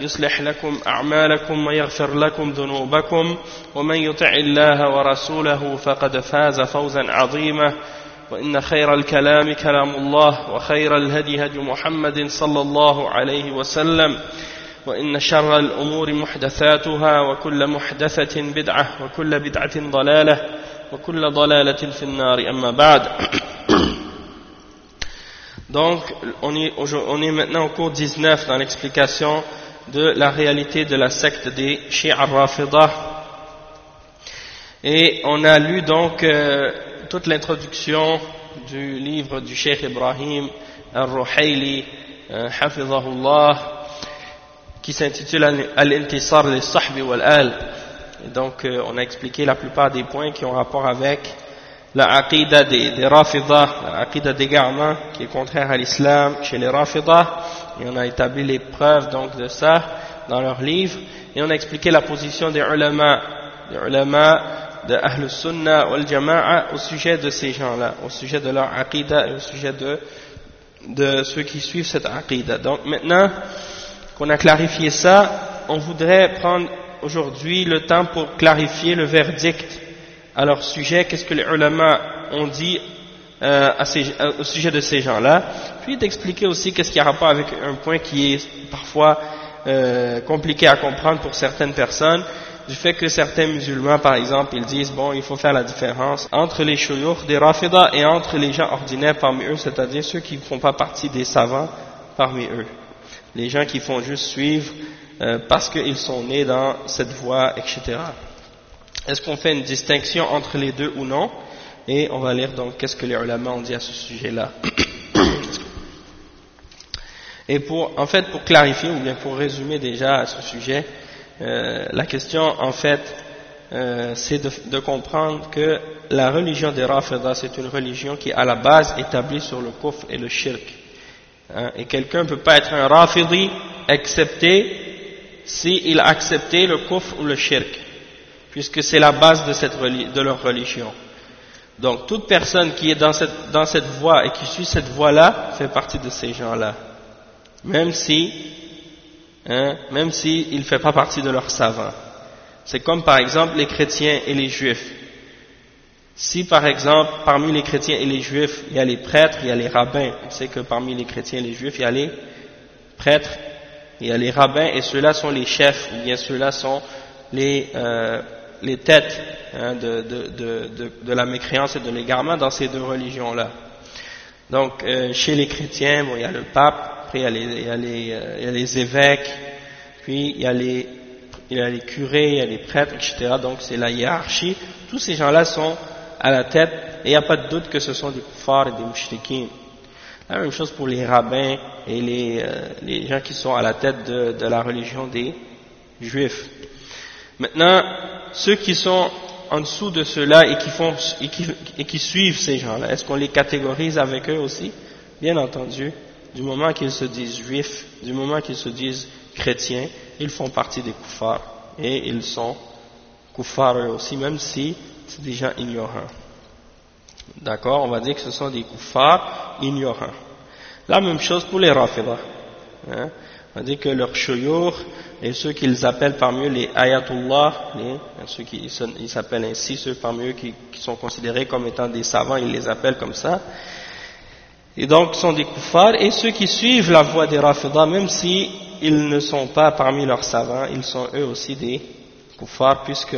يصلح لكم أعمالكم ويغفر لكم ذنوبكم ومن يطع الله ورسوله فقد فاز فوزا عظيما وإن خير الكلام كلام الله وخير الهدي هدي محمد صلى الله عليه وسلم وإن شر الأمور محدثاتها وكل محدثة بدعة وكل بدعة ضلالة وكل ضلالة في النار. أما بعد Donc, on est, on est maintenant au cours 19 dans l'explication de la réalité de la secte des Shia al-Rafidah. Et on a lu donc euh, toute l'introduction du livre du Cheikh Ibrahim al-Ruhayli, euh, Hafizahullah, qui s'intitule Al-Intisar al-Sahbi wal-Al. Donc euh, on a expliqué la plupart des points qui ont rapport avec la aqidah des, des Rafidah, la aqidah d'égarement qui est contraire à l'islam chez les Rafidah et on a établi les preuves donc de ça dans leurs livres et on a expliqué la position des ulama des ulama de Ahl Sunnah wal Jama'a au sujet de ces gens-là au sujet de leur aqidah et au sujet de, de ceux qui suivent cette aqidah donc maintenant qu'on a clarifié ça on voudrait prendre aujourd'hui le temps pour clarifier le verdict à leur sujet. Qu'est-ce que les ulama ont dit euh, à ces, au sujet de ces gens-là, puis d'expliquer aussi qu'est-ce qui a rapport avec un point qui est parfois euh, compliqué à comprendre pour certaines personnes, du fait que certains musulmans, par exemple, ils disent, bon, il faut faire la différence entre les chouyours des rafidas et entre les gens ordinaires parmi eux, c'est-à-dire ceux qui ne font pas partie des savants parmi eux. Les gens qui font juste suivre euh, parce qu'ils sont nés dans cette voie, etc. Est-ce qu'on fait une distinction entre les deux ou non? Et on va lire donc qu'est-ce que les ulama ont dit à ce sujet-là. Et pour, en fait, pour clarifier, ou bien pour résumer déjà à ce sujet, euh, la question, en fait, euh, c'est de, comprendre que la religion des Rafidah, c'est une religion qui à la base établie sur le kufr et le shirk. Hein, et quelqu'un ne peut pas être un Rafidi excepté s'il a accepté le kufr ou le shirk, puisque c'est la base de leur religion. Donc toute personne qui est dans cette, dans cette voie et qui suit cette voie-là fait partie de ces gens-là. Même si, hein, même s'il ne fait pas partie de leurs savants. C'est comme par exemple les chrétiens et les juifs. Si par exemple parmi les chrétiens et les juifs il y a les prêtres, il y a les rabbins, on sait que parmi les chrétiens et les juifs il y a les prêtres, il y a les rabbins et ceux-là sont les chefs, ou bien ceux-là sont les, euh, les têtes hein, de, de, de, de, la mécréance et de l'égarement dans ces deux religions-là. Donc, euh, chez les chrétiens, bon, il y a le pape, après il y a les, il y a les, euh, il y a les évêques, puis il y, a les, il y a les curés, il y a les prêtres, etc. Donc, c'est la hiérarchie. Tous ces gens-là sont à la tête, et il n'y a pas de doute que ce sont des kuffars et des mouchriquins. La même chose pour les rabbins et les, euh, les gens qui sont à la tête de, de la religion des juifs. Maintenant, ceux qui sont en dessous de ceux-là et qui font et qui, et qui suivent ces gens-là, est-ce qu'on les catégorise avec eux aussi? Bien entendu, du moment qu'ils se disent juifs, du moment qu'ils se disent chrétiens, ils font partie des koufars et ils sont koufars eux aussi, même si c'est des gens ignorants. D'accord? On va dire que ce sont des koufars ignorants. La même chose pour les rafidah. Hein on dit que leurs chouyours et ceux qu'ils appellent parmi eux les ayatullah, les, ceux qui ils s'appellent ainsi, ceux parmi eux qui, qui, sont considérés comme étant des savants, ils les appellent comme ça. Et donc sont des koufars et ceux qui suivent la voie des rafidah, même si ils ne sont pas parmi leurs savants, ils sont eux aussi des koufars puisque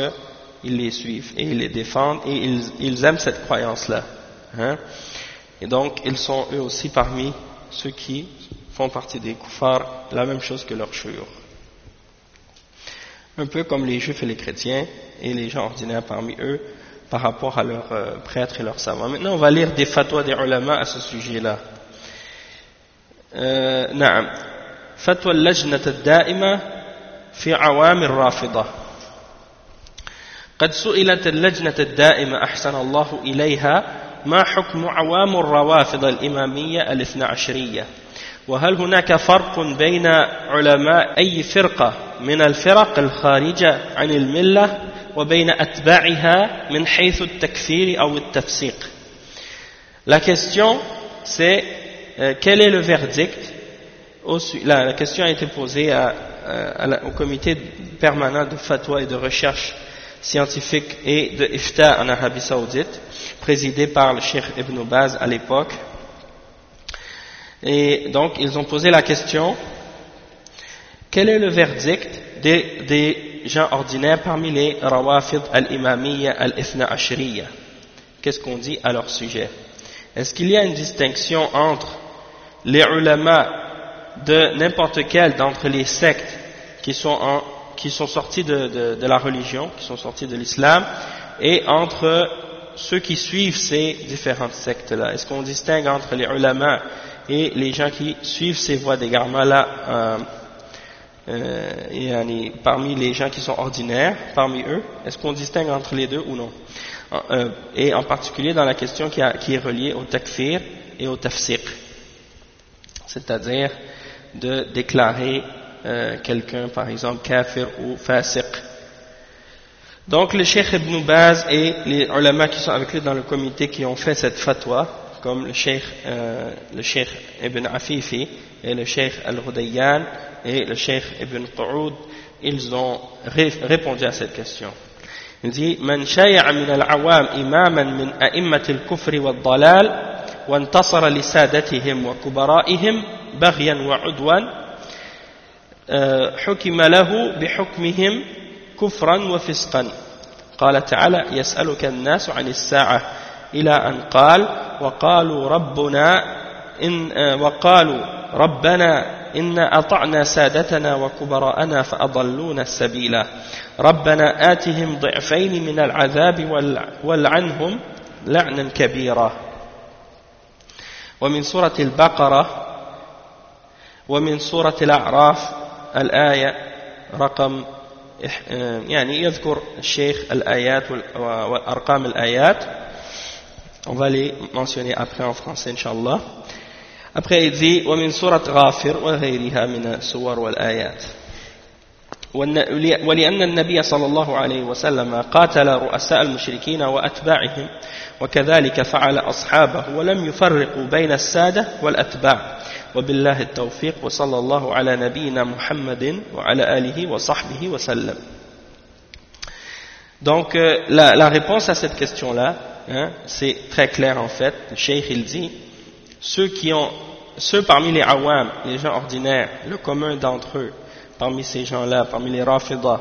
ils les suivent et ils les défendent et ils, ils aiment cette croyance-là. Hein. Et donc, ils sont eux aussi parmi ceux qui font partie des koufars, la même chose que leurs chouyours. Un peu comme les juifs et les chrétiens et les gens ordinaires parmi eux par rapport à leurs euh, prêtres et leurs savants. Maintenant, on va lire des fatwas des ulama à ce sujet-là. Euh, نعم فتوى اللجنة الدائمة في عوام الرافضة قد سئلت اللجنة الدائمة أحسن الله إليها ما حكم عوام الروافض الإمامية الاثنى عشرية وهل هناك فرق بين علماء أي فرقة من الفرق الخارجة عن الملة وبين أتباعها من حيث التكفير أو التفسيق La question c'est euh, quel est le verdict au, la, la, question a été posée à, à, à, au comité permanent de fatwa et de recherche scientifique et de ifta en Arabie Saoudite, présidé par le Cheikh Ibn Baz à l'époque. Et donc, ils ont posé la question quel est le verdict des, gens ordinaires parmi les rawafid al-imamiyya al-ithna ashriya? Qu'est-ce qu'on dit à leur sujet? Est-ce qu'il y a une distinction entre les ulama de n'importe quel d'entre les sectes qui sont, en, qui sont sortis de, de, de, la religion, qui sont sortis de l'islam, et entre ceux qui suivent ces différentes sectes-là? Est-ce qu'on distingue entre les ulama et les gens qui suivent ces voies d'égarement-là euh, euh, parmi les gens qui sont ordinaires, parmi eux, est-ce qu'on distingue entre les deux ou non? Euh, Et en particulier dans la question qui, est reliée au takfir et au tafsiq, c'est-à-dire de déclarer quelqu'un, par exemple, kafir ou fasiq. Donc le Cheikh Ibn Baz et les ulama qui sont avec lui dans le comité qui ont fait cette fatwa, comme le Cheikh, euh, le Cheikh Ibn Afifi et le Cheikh Al-Hudayyan et le Cheikh Ibn Qa'ud, ils ont répondu à cette question. Il dit من شايع من العوام إماما من أئمة الكفر والضلال وانتصر لسادتهم وكبرائهم بغيا وعدوا حكم له بحكمهم كفرا وفسقا قال تعالى يسألك الناس عن الساعة إلى أن قال وقالوا ربنا إن وقالوا ربنا إنا أطعنا سادتنا وكبراءنا فأضلونا السبيل ربنا آتهم ضعفين من العذاب والعنهم لعنا كبيرا. ومن سورة البقرة ومن سورة الأعراف الآية رقم يعني يذكر الشيخ الآيات وأرقام الآيات. On va les mentionner après en français, Inch'Allah. Après, il dit ومن سورة غافر وغيرها من السور والآيات ولأن النبي صلى الله عليه وسلم قاتل رؤساء المشركين وأتباعهم وكذلك فعل أصحابه ولم يفرقوا بين السادة والأتباع وبالله التوفيق وصلى الله على نبينا محمد وعلى آله وصحبه وسلم Donc euh, la, la réponse à cette question-là, hein, c'est très clair en fait. Le Cheikh il dit, ceux qui ont, ceux parmi les awam, les gens ordinaires, le commun d'entre eux, parmi ces gens-là, parmi les rafidah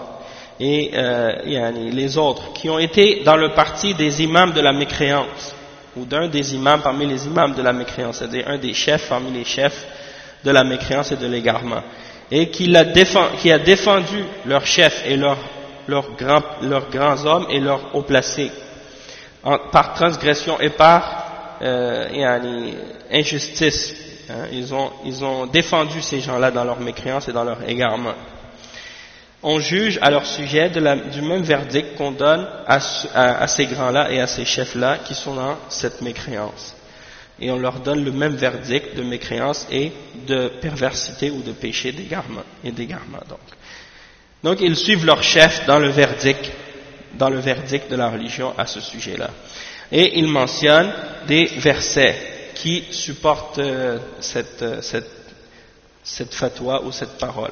et euh, les autres, qui ont été dans le parti des imams de la mécréance, ou d'un des imams parmi les imams de la mécréance, c'est-à-dire un des chefs parmi les chefs de la mécréance et de l'égarement, et qui a, défendu, qui a défendu leurs chefs et leurs grands, hommes et leurs haut placés, par transgression et par euh, injustice. Hein, ils, ont, ils ont défendu ces gens-là dans leur mécréance et dans leur égarement. On juge à leur sujet de du même verdict qu'on donne à, ces grands-là et à ces chefs-là qui sont dans cette mécréance. Et on leur donne le même verdict de mécréance et de perversité ou de péché d'égarement et donc. Donc ils suivent leur chef dans le verdict, dans le verdict de la religion à ce sujet-là. Et ils mentionnent des versets qui supportent euh, cette, euh, cette, cette fatwa ou cette parole.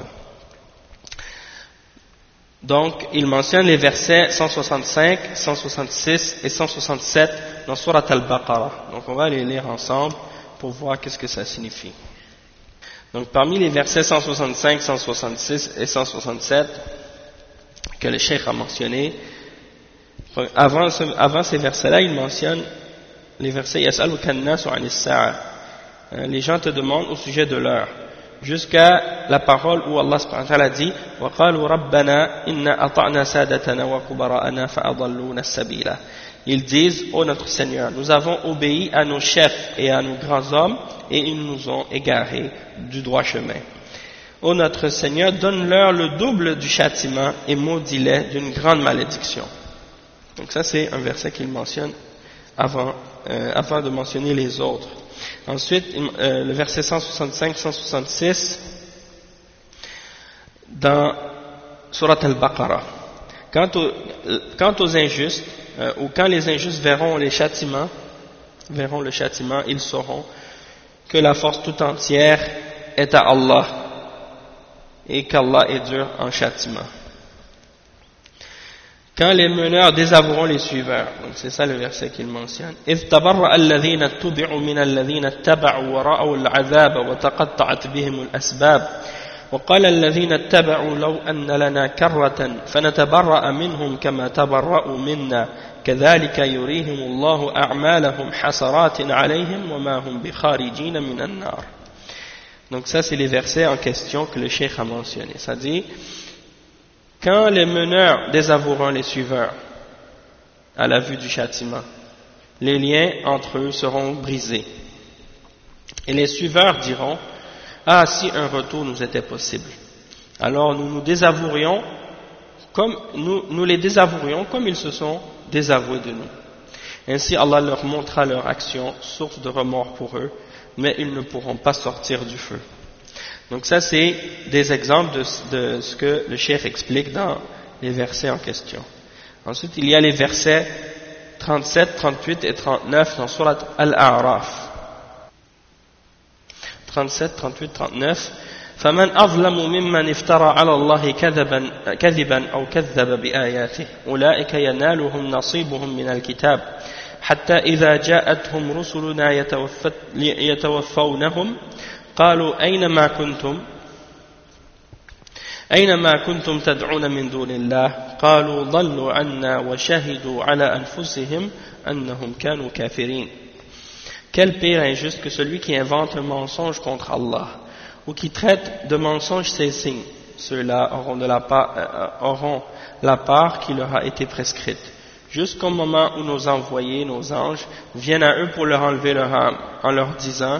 Donc, il mentionne les versets 165, 166 et 167 dans Surat al-Baqarah. Donc, on va les lire ensemble pour voir qu'est-ce que ça signifie. Donc, parmi les versets 165, 166 et 167 que le Cheikh a mentionné, avant, avant ces versets-là, il mentionne les versets hein, les gens te demandent au sujet de l'heure jusqu'à la parole où Allah subhanahu wa ta'ala dit Ils disent, ô notre Seigneur, nous avons obéi à nos chefs et à nos grands hommes et ils nous ont égarés du droit chemin. Ô notre Seigneur, donne-leur le double du châtiment et maudis-les d'une grande malédiction. Donc ça c'est un verset qu'il mentionne avant, euh, de mentionner les autres. Ensuite, euh, le verset 165-166 dans Surat al-Baqarah. Quant, quant, aux injustes, euh, ou quand les injustes verront les châtiments, verront le châtiment, ils sauront que la force tout entière est à Allah et qu'Allah est dur en châtiment. Quand les meneurs désavoueront les suiveurs, donc c'est ça le verset qu'il mentionne. إذ تبرأ الذين اتبعوا من الذين اتبعوا ورأوا العذاب وتقطعت بهم الأسباب وقال الذين اتبعوا لو أن لنا كرة فنتبرأ منهم كما تبرأوا منا كذلك يريهم الله أعمالهم حسرات عليهم وما هم بخارجين من النار Donc ça c'est les versets en question que le cheikh a mentionné. Ça dit Quand les meneurs désavoueront les suiveurs à la vue du châtiment, les liens entre eux seront brisés. Et les suiveurs diront Ah, si un retour nous était possible. Alors nous nous désavouerions comme nous, les désavouerions comme ils se sont désavoués de nous. Ainsi Allah leur montrera leur action, source de remords pour eux, mais ils ne pourront pas sortir du feu. Donc ça, c'est des exemples de, ce que le chef explique dans les versets en question. Ensuite, il y a les versets 37, 38 et 39 dans Surat Al-A'raf. 37, 38, 39 فمن أظلم ممن افترى على الله كذبا, كذبا أو كذب بآياته أولئك ينالهم نصيبهم من الكتاب حتى إذا جاءتهم رسلنا يتوفونهم قالوا أين ما كنتم أين ما كنتم تدعون من دون الله قالوا ضلوا عنا وشهدوا على أنفسهم أنهم كانوا كافرين Quel pire injuste que celui qui invente un mensonge contre Allah ou qui traite de mensonge ses signes. Ceux-là auront, de la part, euh, auront la part qui leur a été prescrite. Jusqu'au moment où nos envoyés, nos anges, viennent à eux pour leur enlever leur âme en leur disant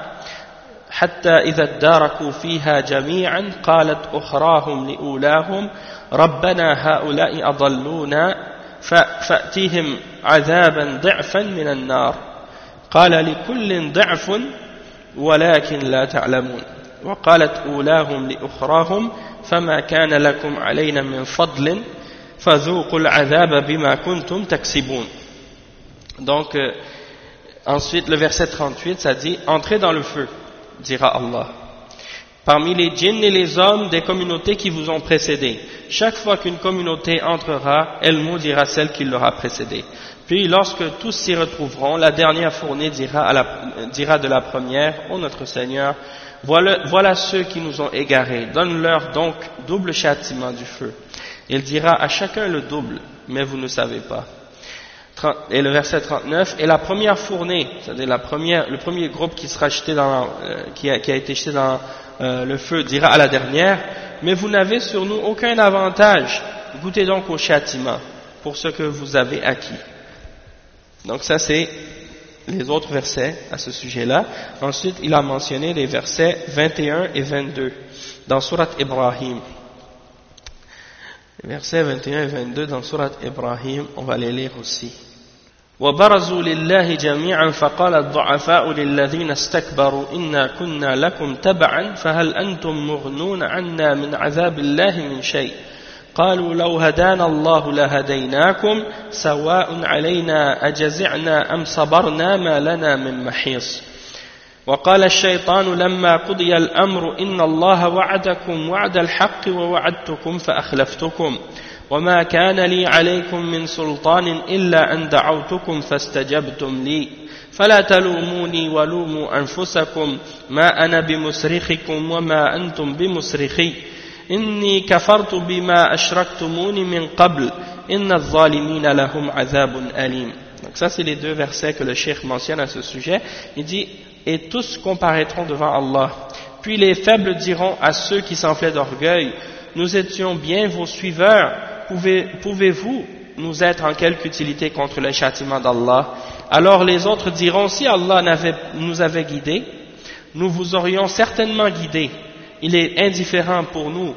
حتى إذا اداركوا فيها جميعا قالت أخراهم لأولاهم ربنا هؤلاء أضلونا فأتيهم عذابا ضعفا من النار. قال لكل ضعف ولكن لا تعلمون. وقالت أولاهم لأخراهم فما كان لكم علينا من فضل فذوقوا العذاب بما كنتم تكسبون. Donc, euh, ensuite, le verset 38, ça dit, entrez dans le feu. Dira Allah. Parmi les djinns et les hommes des communautés qui vous ont précédés, chaque fois qu'une communauté entrera, elle maudira celle qui l'aura précédée. Puis lorsque tous s'y retrouveront, la dernière fournée dira, de la première, Ô notre Seigneur, voilà, voilà ceux qui nous ont égarés, donne-leur donc double châtiment du feu. Il dira à chacun le double, mais vous ne savez pas et le verset 39, et la première fournée, c'est-à-dire la première, le premier groupe qui sera jeté dans, euh, qui, a, été jeté dans euh, le feu dira à la dernière, mais vous n'avez sur nous aucun avantage, goûtez donc au châtiment pour ce que vous avez acquis. Donc ça c'est les autres versets à ce sujet-là. Ensuite, il a mentionné les versets 21 et 22 dans Surat Ibrahim. versets 21 et 22 dans Surat Ibrahim, on va les lire aussi. وبرزوا لله جميعا فقال الضعفاء للذين استكبروا إنا كنا لكم تبعا فهل أنتم مغنون عنا من عذاب الله من شيء قالوا لو هدانا الله لهديناكم سواء علينا أجزعنا أم صبرنا ما لنا من محيص وقال الشيطان لما قضي الأمر إن الله وعدكم وعد الحق ووعدتكم فأخلفتكم وما كان لي عليكم من سلطان إلا أن دعوتكم فاستجبتم لي فلا تلوموني ولوموا أنفسكم ما أنا بمسرخكم وما أنتم بمسرخي إني كفرت بما أشركتموني من قبل إن الظالمين لهم عذاب أليم Donc ça c'est les deux versets que le cheikh mentionne à ce sujet. Il dit et tous comparaîtront devant Allah. Puis les faibles diront à ceux qui s'enflaient d'orgueil, nous étions bien vos suiveurs, pouvez-vous nous être en quelque utilité contre le châtiment d'Allah? Alors les autres diront, si Allah nous avait guidés, nous vous aurions certainement guidés. Il est indifférent pour nous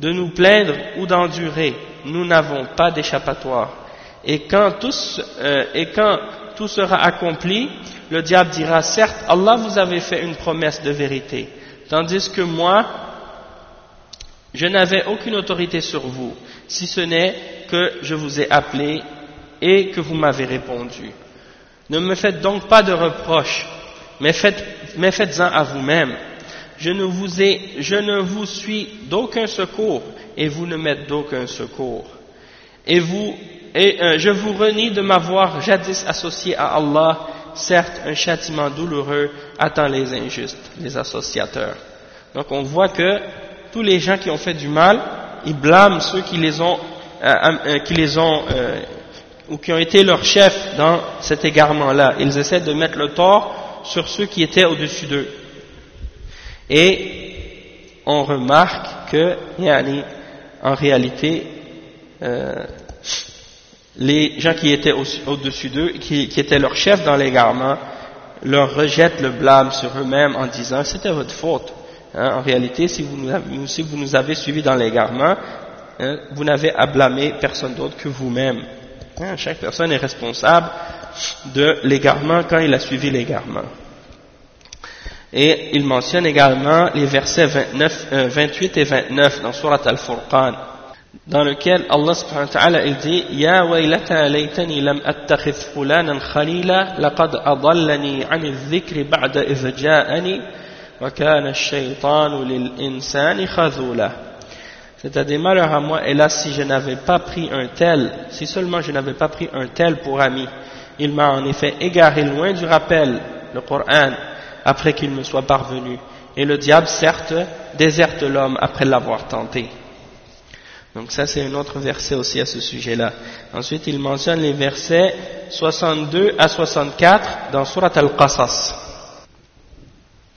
de nous plaindre ou d'endurer. Nous n'avons pas d'échappatoire. Et quand, euh, et quand tout sera accompli, le diable dira, certes, Allah vous avait fait une promesse de vérité, tandis que moi, je n'avais aucune autorité sur vous, si ce n'est que je vous ai appelé et que vous m'avez répondu. Ne me faites donc pas de reproches, mais faites-en à vous-même. Je ne vous je ne vous suis d'aucun secours et vous ne m'êtes d'aucun secours. Et euh, je vous renie de m'avoir jadis associé à Allah certes un châtiment douloureux attend les injustes, les associateurs. Donc on voit que tous les gens qui ont fait du mal, ils blâment ceux qui les ont, euh, euh, qui les ont euh, ou qui ont été leurs chefs dans cet égarement-là. Ils essaient de mettre le tort sur ceux qui étaient au-dessus d'eux. Et on remarque que, en réalité, les gens qui étaient au-dessus d'eux, qui, étaient leurs chefs dans l'égarement, leur rejettent le blâme sur eux-mêmes en disant c'était votre faute. Hein, en réalité, si vous, nous avez, suivis dans l'égarement, hein, vous n'avez à blâmer personne d'autre que vous-même. Hein, chaque personne est responsable de l'égarement quand il a suivi l'égarement. Et il mentionne également les versets 29, 28 euh, et 29 dans Surat Al-Furqan dans lequel Allah subhanahu wa ta'ala dit Ya lam khalila laqad adallani ba'da C'est-à-dire malheur à moi hélas si je n'avais pas pris un tel si seulement je n'avais pas pris un tel pour ami il m'a en effet égaré loin du rappel le Coran après qu'il me soit parvenu et le diable certes déserte l'homme après l'avoir tenté donc ça c'est un autre verset aussi à ce sujet-là. Ensuite il mentionne les versets 62 à 64 dans Surat Al-Qasas.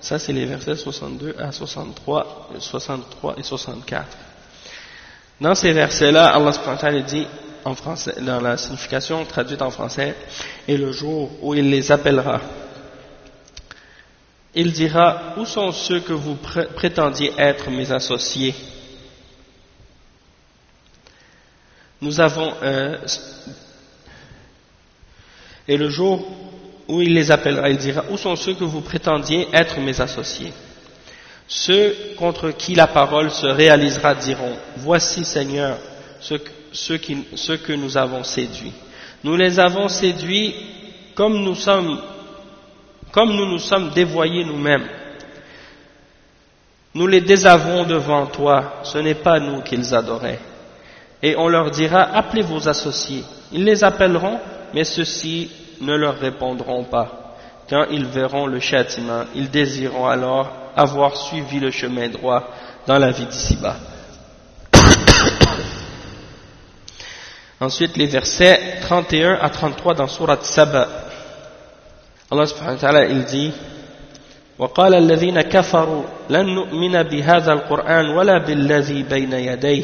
ça c'est les versets 62 à 63, 63 et 64. Dans ces versets-là, Allah subhanahu dit en français, dans la signification traduite en français, et le jour où il les appellera, il dira, où sont ceux que vous prétendiez être mes associés? Nous avons euh, et le jour où il les appellera, il dira où sont ceux que vous prétendiez être mes associés? Ceux contre qui la parole se réalisera diront voici Seigneur ceux, que nous avons séduits nous les avons séduits comme nous comme nous nous sommes dévoyés nous-mêmes. Nous les désavons devant toi. Ce n'est pas nous qu'ils adoraient. Et on leur dira appelez vos associés. Ils les appelleront, mais ceux-ci ne leur répondront pas. Quand ils verront le châtiment, ils désireront alors avoir suivi le chemin droit dans la vie d'ici-bas. Ensuite, les versets 31 à 33 dans Surat Saba. Allah subhanahu wa ta'ala, il dit وقال الذين كفروا لن نؤمن بهذا القرآن ولا بالذي بين يديه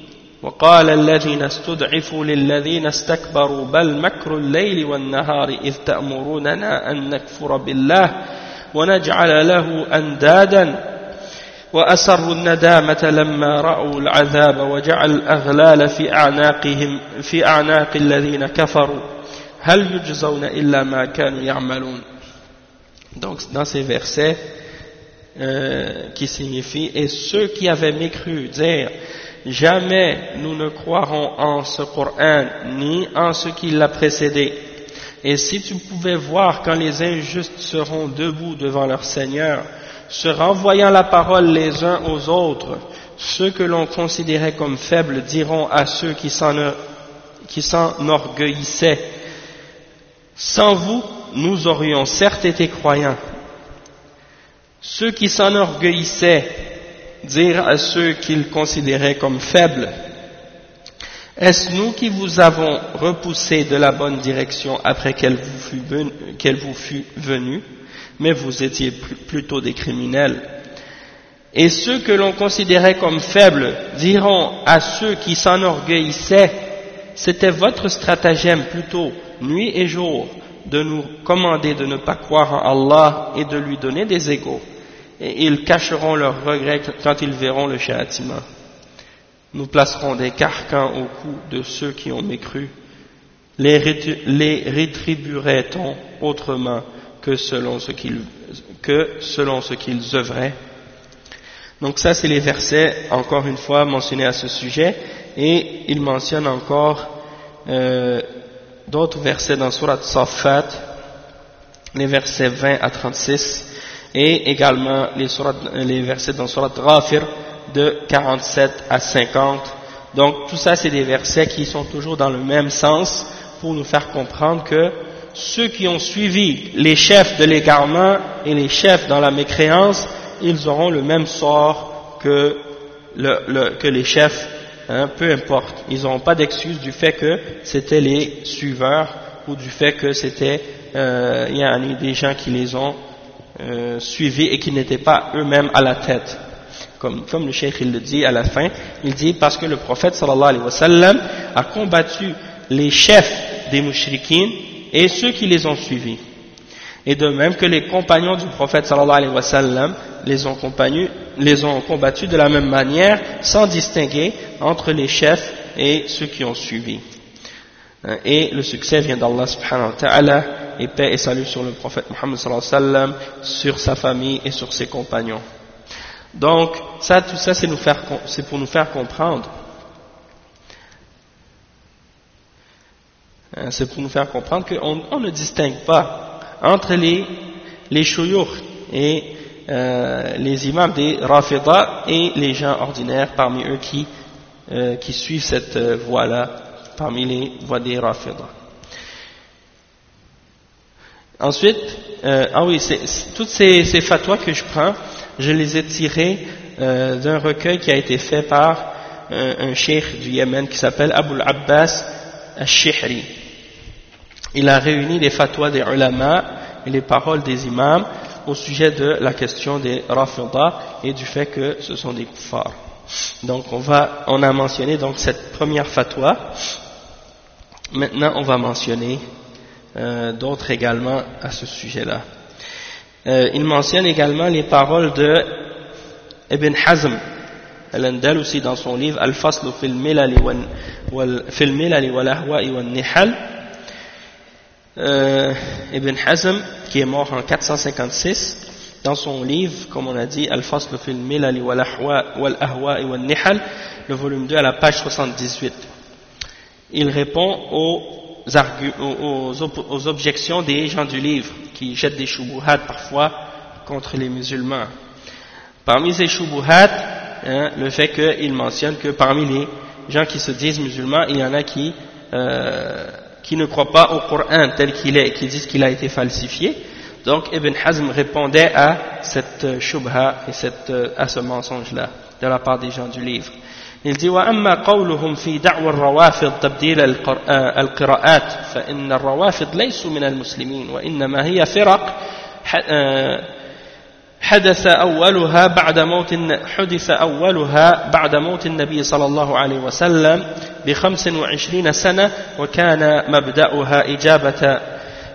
وقال الذين استضعفوا للذين استكبروا بل مكر الليل والنهار إذ تأمروننا أن نكفر بالله ونجعل له أندادا. وأسروا الندامة لما رأوا العذاب وجعل الأغلال في أعناقهم في أعناق الذين كفروا. هل يجزون إلا ما كانوا يعملون. Donc dans ces versets euh, qui signifient et ceux qui avaient mécru dire jamais nous ne croirons en ce Coran ni en ce qui l'a précédé et si tu pouvais voir quand les injustes seront debout devant leur Seigneur se renvoyant la parole les uns aux autres, ceux que l'on considérait comme faibles diront à ceux qui s'enorgueillissaient, sans vous, nous aurions certes été croyants. Ceux qui s'enorgueillissaient dirent à ceux qu'ils considéraient comme faibles, est-ce nous qui vous avons repoussé de la bonne direction après qu'elle vous fût venue mais vous étiez plutôt des criminels? Et ceux que l'on considérait comme faibles diront à ceux qui s'enorgueillissaient, c'était votre stratagème plutôt, nuit et jour, de nous commander de ne pas croire en Allah et de lui donner des égaux. Ils cacheront leurs regrets quand ils verront le châtiment. Nous placerons des carcans au cou de ceux qui ont mécru. Les, rétribuerait-on autrement que selon ce qu'ils que ce qu'ils œuvraient? Donc ça c'est les versets encore une fois mentionnés à ce sujet et il mentionne encore euh, d'autres versets dans Surat Safat, les versets 20 à 36 et également les, versets dans Surat Ghafir de 47 à 50. Donc tout ça c'est des versets qui sont toujours dans le même sens pour nous faire comprendre que ceux qui ont suivi les chefs de l'égarement et les chefs dans la mécréance, ils auront le même sort que, les chefs, hein, peu importe. Ils n'auront pas d'excuse du fait que c'était les suiveurs ou du fait que c'était euh, y a des gens qui les ont euh, suivis et qui n'étaient pas eux-mêmes à la tête. Comme, comme le cheikh il le dit à la fin, il dit parce que le prophète a combattu les chefs des mouchriquines et ceux qui les ont suivis. Et de même que les compagnons du prophète les ont combattus de la même manière, sans distinguer entre les chefs et ceux qui ont suivi. Et le succès vient d'Allah subhanahu wa ta'ala, et paix et salut sur le prophète wa sallam, sur sa famille et sur ses compagnons. Donc, ça, tout ça, c'est pour nous faire comprendre Hein, c'est pour nous faire comprendre qu'on ne distingue pas entre les, les et euh, les imams des Rafida et les gens ordinaires parmi eux qui, euh, qui suivent cette euh, voie-là, parmi les voies des Rafida. Ensuite, ah oui, toutes ces, ces fatwas que je prends, je les ai tirées d'un recueil qui a été fait par un cheikh du Yémen qui s'appelle Abul Abbas al-Shihri il a réuni les fatwas des ulama et les paroles des imams au sujet de la question des rafida et du fait que ce sont des kuffars. Donc on va, on a mentionné donc cette première fatwa. Maintenant on va mentionner euh, d'autres également à ce sujet-là. Euh, il mentionne également les paroles de Ibn Hazm al aussi dans son livre Al-Fasl fil milali wal ahwa'i wal nihal euh, Ibn Hazm, qui est mort en 456, dans son livre, comme on a dit, Al-Fasl fil Milali wal Ahwa wal Nihal, le volume 2 à la page 78. Il répond aux, aux, objections des gens du livre, qui jettent des shubuhat parfois contre les musulmans. Parmi ces shubuhat, hein, le fait qu'il mentionne que parmi les gens qui se disent musulmans, il y en a qui euh, ne croient pas au Coran tel qu'il est qui disent qu'il a été falsifié. Donc Ibn Hazm répondait à cette shubha et cette, à ce mensonge-là. de la part des gens du livre. Il dit وأما قولهم في دعوى الروافض تبديل القراءات فإن الروافض ليسوا من المسلمين وإنما هي فرق حدث أولها بعد موت حدث أولها بعد موت النبي صلى الله عليه وسلم بخمس وعشرين سنة وكان مبدأها إجابة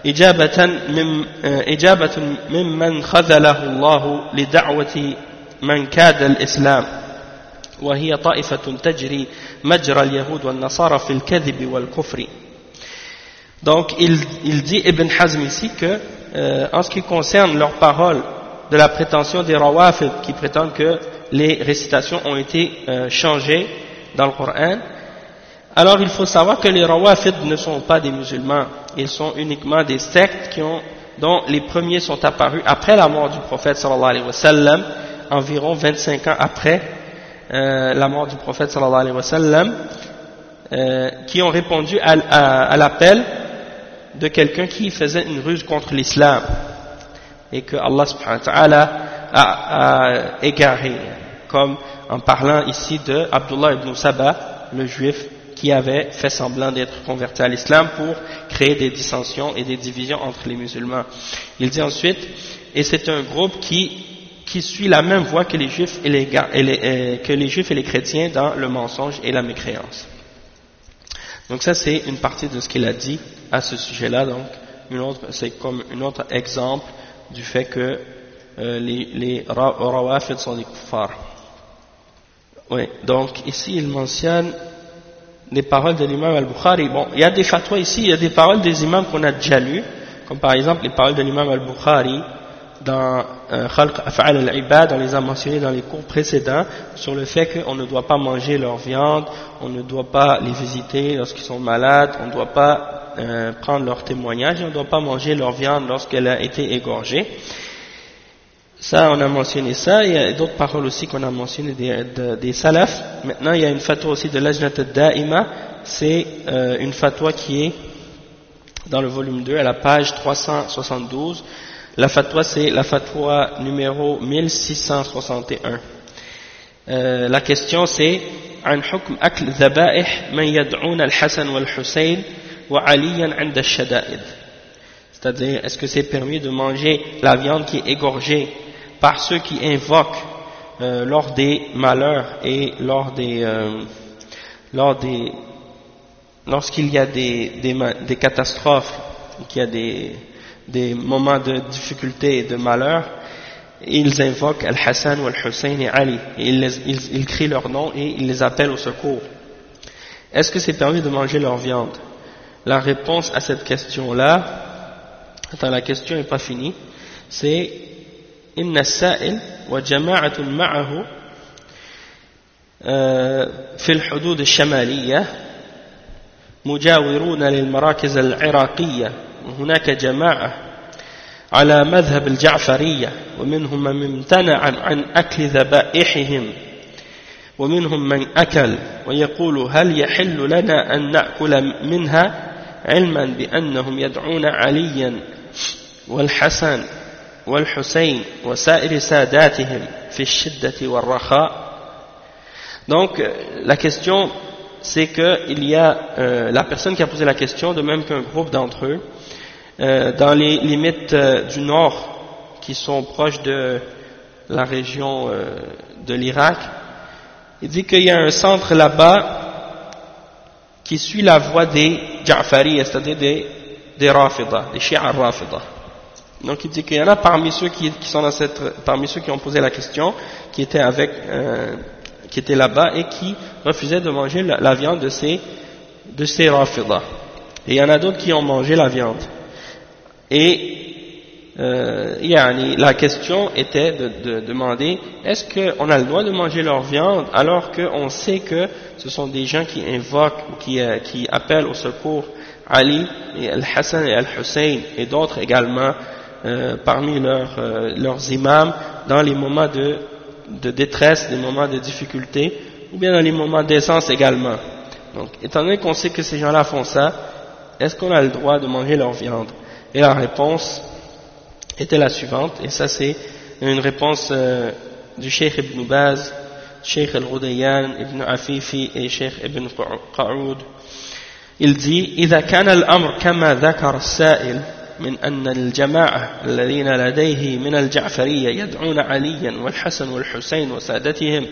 إجابة من إجابة ممن خذله الله لدعوة من كاد الإسلام. وهي طائفة تجري مجرى اليهود والنصارى في الكذب والكفر Donc il, il dit Ibn Hazm ici que euh, en ce qui concerne leurs paroles de la prétention des rawafid qui prétendent que les récitations ont été euh, changées dans le Coran, alors il faut savoir que les rawafid ne sont pas des musulmans, ils sont uniquement des sectes qui ont, dont les premiers sont apparus après la mort du prophète sallallahu alayhi wa sallam, environ 25 ans après euh, la mort du prophète sallallahu alayhi wa sallam, euh, qui ont répondu à, l'appel de quelqu'un qui faisait une ruse contre l'islam et que Allah subhanahu wa a, égaré, comme en parlant ici de Abdullah ibn Saba, le juif qui avait fait semblant d'être converti à l'islam pour créer des dissensions et des divisions entre les musulmans. Il dit ensuite, et c'est un groupe qui, qui suit la même voie que les, juifs et les, les, que les juifs et les chrétiens dans le mensonge et la mécréance. Donc ça c'est une partie de ce qu'il a dit à ce sujet-là, donc c'est comme un autre exemple du fait que euh, les, les rawafid sont des kuffars. Oui, donc ici il mentionne des paroles de l'imam al-Bukhari. Bon, il y a des fatwas ici, il y a des paroles des imams qu'on a déjà lues, comme par exemple les paroles de l'imam al-Bukhari dans euh, Khalq Af'al al-Ibad, on les a mentionnées dans les cours précédents, sur le fait qu'on ne doit pas manger leur viande, on ne doit pas les visiter lorsqu'ils sont malades, on ne doit pas euh, prendre leur témoignage, on ne doit pas manger leur viande lorsqu'elle a été égorgée. Ça, on a mentionné ça. Il y a d'autres paroles aussi qu'on a mentionnées des, de, des salafs. Maintenant, il y a une fatwa aussi de l'Ajnat Da'ima. C'est euh, une fatwa qui est dans le volume 2, à la page 372. La fatwa, c'est la fatwa numéro 1661. Euh, la question, c'est عن حكم أكل ذبائح من يدعون الحسن والحسين وعليا عند الشدائد c'est-à-dire est-ce que c'est permis de manger la viande qui est égorgée par ceux qui invoquent euh, lors des malheurs et lors des, euh, lors des lorsqu'il y a des, des, des catastrophes, qu'il y a des, des moments de difficulté et de malheur, ils invoquent Al-Hassan ou Al-Hussein et Ali, et ils, les, ils, ils, crient leur nom et ils les appellent au secours. Est-ce que c'est permis de manger leur viande La réponse à cette question-là, attends, la question n'est pas finie, c'est إن السائل وجماعة معه في الحدود الشمالية مجاورون للمراكز العراقية وهناك جماعة على مذهب الجعفرية ومنهم من امتنع عن أكل ذبائحهم ومنهم من أكل ويقول هل يحل لنا أن نأكل منها علما بأنهم يدعون عليا والحسن والحسين وسائر ساداتهم في الشدة والرخاء؟ Donc, la question, c'est qu'il y a euh, la personne qui a posé la question, de même qu'un groupe d'entre eux, euh, dans les limites euh, du nord, qui sont proches de la région euh, de l'Irak, il dit qu'il y a un centre là-bas qui suit la voie des Ja'fari, c'est-à-dire des, des Rafida, des Shia Rafida. Donc il dit qu'il y en a parmi ceux qui, sont parmi ceux qui ont posé la question, qui étaient avec, qui étaient là-bas et qui refusaient de manger la, la viande de ces, de ces Rafida. Et il y en a d'autres qui ont mangé la viande. Et euh, yani, la question était de, de demander est-ce qu'on a le droit de manger leur viande alors qu'on sait que ce sont des gens qui invoquent qui, euh, qui appellent au secours Ali et Al-Hassan et Al-Hussein et d'autres également euh, parmi leurs, leurs imams dans les moments de, de détresse, des moments de difficulté ou bien dans les moments d'aisance également. Donc, étant donné qu'on sait que ces gens-là font ça, est-ce qu'on a le droit de manger leur viande? Et la réponse était la suivante, et ça c'est une réponse euh, du Cheikh Ibn Baz Cheikh Al-Ghudayyan, Ibn Afifi et Cheikh Ibn Qa'oud. Il dit إذا كان الأمر كما ذكر السائل من أن الجماعة الذين لديه من الجعفرية يدعون عليا والحسن والحسين وسادتهم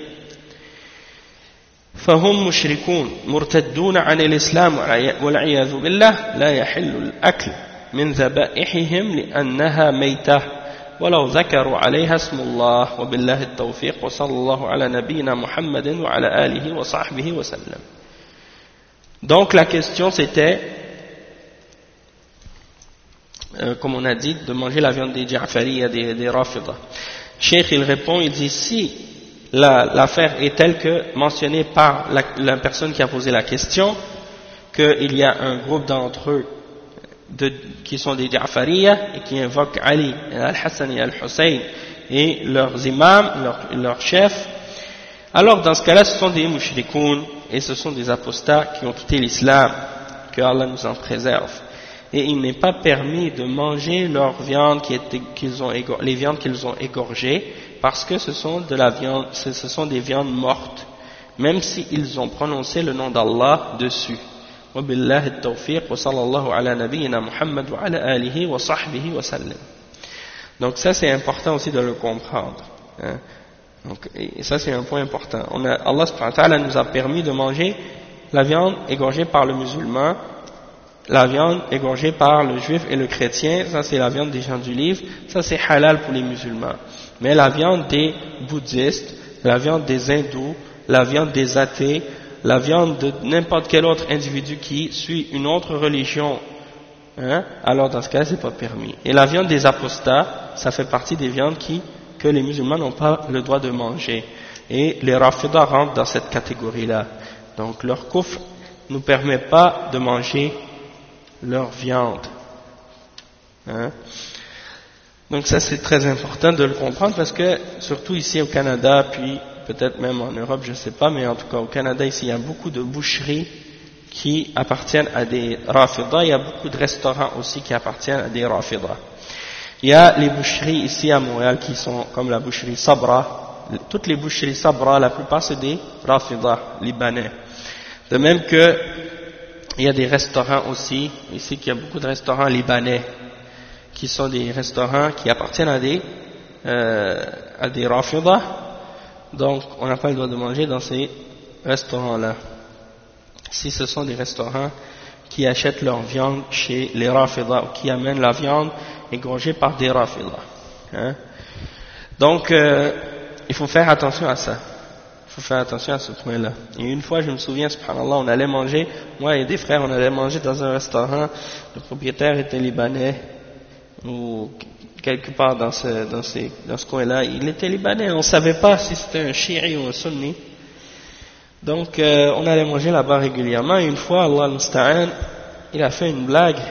فهم مشركون مرتدون عن الإسلام والعياذ بالله لا يحل الأكل من ذبائحهم لأنها ميتة ولو ذكروا عليها اسم الله وبالله التوفيق وصلى الله على نبينا محمد وعلى آله وصحبه وسلم Donc la question c'était, euh, comme on a dit, de manger la viande des Ja'fari des, des Rafida. Cheikh il répond, il dit si l'affaire est telle que mentionnée par la, personne qui a posé la question, qu'il y a un groupe d'entre eux qui sont des Ja'fariya et qui invoquent Ali, Al-Hassan et Al-Hussein et leurs imams, leurs, chefs, alors dans ce cas-là ce sont des mushrikoun et ce sont des apostats qui ont quitté l'islam, que Allah nous en préserve. Et il n'est pas permis de manger leurs viandes qu'ils ont, les viandes qu'ils ont égorgées parce que ce sont, de la viande, ce sont des viandes mortes, même s'ils ont prononcé le nom d'Allah dessus. Donc ça c'est important aussi de le comprendre. Hein. Donc, et ça c'est un point important. On a, Allah nous a permis de manger la viande égorgée par le musulman, la viande égorgée par le juif et le chrétien, ça c'est la viande des gens du livre, ça c'est halal pour les musulmans. Mais la viande des bouddhistes, la viande des hindous, la viande des athées, la viande de n'importe quel autre individu qui suit une autre religion, hein, alors dans ce cas c'est pas permis. Et la viande des apostats, ça fait partie des viandes qui, que les musulmans n'ont pas le droit de manger. Et les rafidas rentrent dans cette catégorie-là. Donc leur coufre ne permet pas de manger leur viande. Hein. Donc ça c'est très important de le comprendre parce que surtout ici au Canada, puis peut-être même en Europe, je ne sais pas, mais en tout cas au Canada ici il y a beaucoup de boucheries qui appartiennent à des rafidas, il y a beaucoup de restaurants aussi qui appartiennent à des rafidas. Il y a les boucheries ici à Montréal qui sont comme la boucherie Sabra, toutes les boucheries Sabra, la plupart c'est des rafidas libanais. De même que il y a des restaurants aussi, ici qu'il y a beaucoup de restaurants libanais qui sont des restaurants qui appartiennent à des, euh, à des rafidah, donc on n'a pas le droit de manger dans ces restaurants-là. Si ce sont des restaurants qui achètent leur viande chez les rafidah ou qui amènent la viande égorgée par des rafidah. Hein. Donc euh, il faut faire attention à ça. Il faut faire attention à ce point-là. Et une fois, je me souviens, subhanallah, on allait manger, moi et des frères, on allait manger dans un restaurant, le propriétaire était libanais, ou quelque part dans ce, dans dans ce coin-là, il était libanais, on ne savait pas si c'était un chiite ou un sunni. Donc euh, on allait manger là-bas régulièrement, une fois, Allah il a fait une blague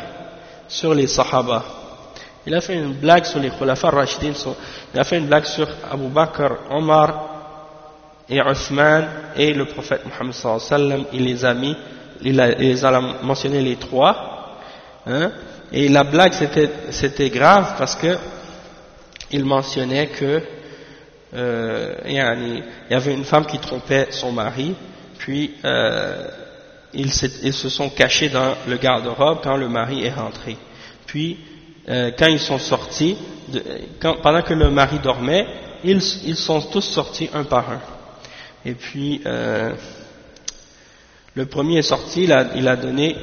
sur les sahaba. Il a fait une blague sur les khulafa rashidin, il a fait une blague sur Abu Bakr, Omar et Othman et le prophète Muhammad sallallahu alayhi wa sallam, il les a mis, il, a, il les a mentionné les trois, hein, et la blague, c'était grave parce que il mentionnait que euh, il y avait une femme qui trompait son mari, puis euh, ils, se sont cachés dans le garde-robe quand le mari est rentré. Puis, euh, quand ils sont sortis, pendant que le mari dormait, ils, sont tous sortis un par un. Et puis, le premier est sorti, il a donné,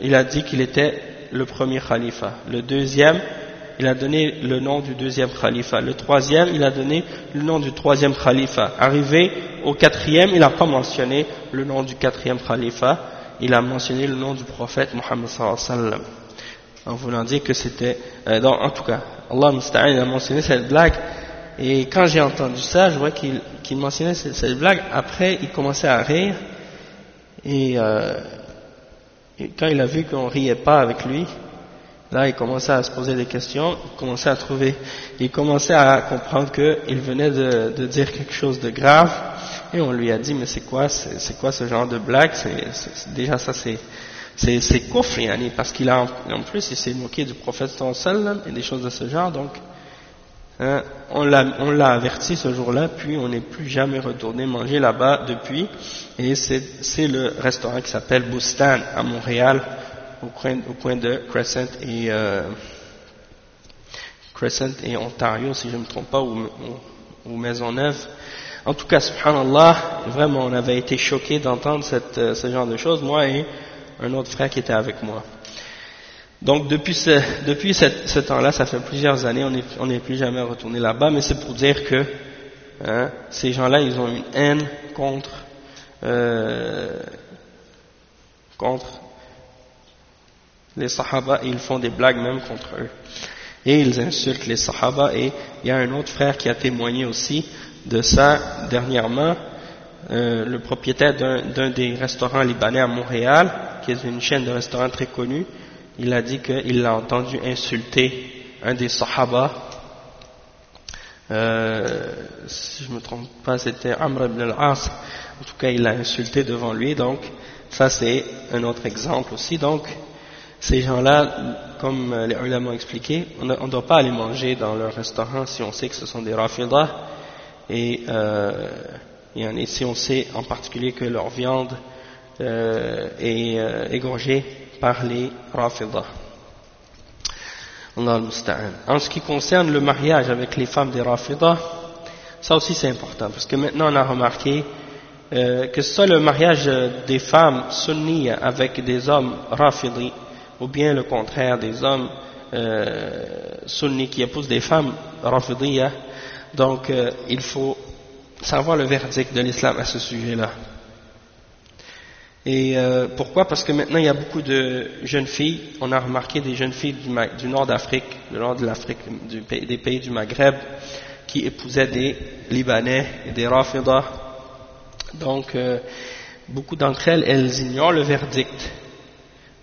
il a dit qu'il était le premier khalifa. Le deuxième, il a donné le nom du deuxième khalifa. Le troisième, il a donné le nom du troisième khalifa. Arrivé au quatrième, il n'a pas mentionné le nom du quatrième khalifa, il a mentionné le nom du prophète Muhammad sallallahu alayhi wa sallam. En voulant dire que c'était... Euh, en tout cas, Allah il a mentionné cette blague. Et quand j'ai entendu ça, je vois qu'il mentionnait cette, blague. Après, il commençait à rire. Et... Euh, et quand il a vu qu'on riait pas avec lui, là il commençait à se poser des questions, il commençait à trouver, il commençait à comprendre qu'il venait de, de, dire quelque chose de grave, et on lui a dit mais c'est quoi, c'est quoi ce genre de blague? C'est Déjà ça c'est c'est c'est parce qu'il a en plus il s'est moqué du prophète sallam et des choses de ce genre, donc Hein, on l'a averti ce jour-là, puis on n'est plus jamais retourné manger là-bas depuis. Et c'est le restaurant qui s'appelle Bustan à Montréal, au coin, au coin de Crescent et, euh, Crescent et Ontario, si je ne me trompe pas, ou, ou, Maisonneuve. En tout cas, subhanallah, vraiment, on avait été choqués d'entendre euh, ce genre de choses, moi et un autre frère qui était avec moi. Donc depuis ce, depuis ce, temps-là, ça fait plusieurs années, on n'est plus jamais retourné là-bas, mais c'est pour dire que hein, ces gens-là, ils ont une haine contre, euh, contre les Sahaba et ils font des blagues même contre eux. Et ils insultent les Sahaba et il y a un autre frère qui a témoigné aussi de ça dernièrement, euh, le propriétaire d'un des restaurants libanais à Montréal, qui est une chaîne de restaurants très connue, il a dit qu'il l'a entendu insulter un des Sahaba, euh, si je ne me trompe pas, c'était Amr ibn al-As, en tout cas il l'a insulté devant lui, donc ça c'est un autre exemple aussi, donc ces gens-là, comme les ulama ont expliqué, on ne doit pas aller manger dans leur restaurant si on sait que ce sont des rafidah, et, euh, si on sait en particulier que leur viande euh, est euh, égorgée par les Rafidah. En ce qui concerne le mariage avec les femmes des Rafidah, ça aussi c'est important, parce que maintenant on a remarqué euh, que ce soit le mariage des femmes sunnies avec des hommes Rafidi, ou bien le contraire des hommes euh, sunnis qui épousent des femmes Rafidiyah, donc euh, il faut savoir le verdict de l'islam à ce sujet-là. Et euh, pourquoi? Parce que maintenant il y a beaucoup de jeunes filles, on a remarqué des jeunes filles du, nord d'Afrique, du nord de l'Afrique, des pays du Maghreb, qui épousaient des Libanais et des Rafidah. Donc euh, beaucoup d'entre elles, elles ignorent le verdict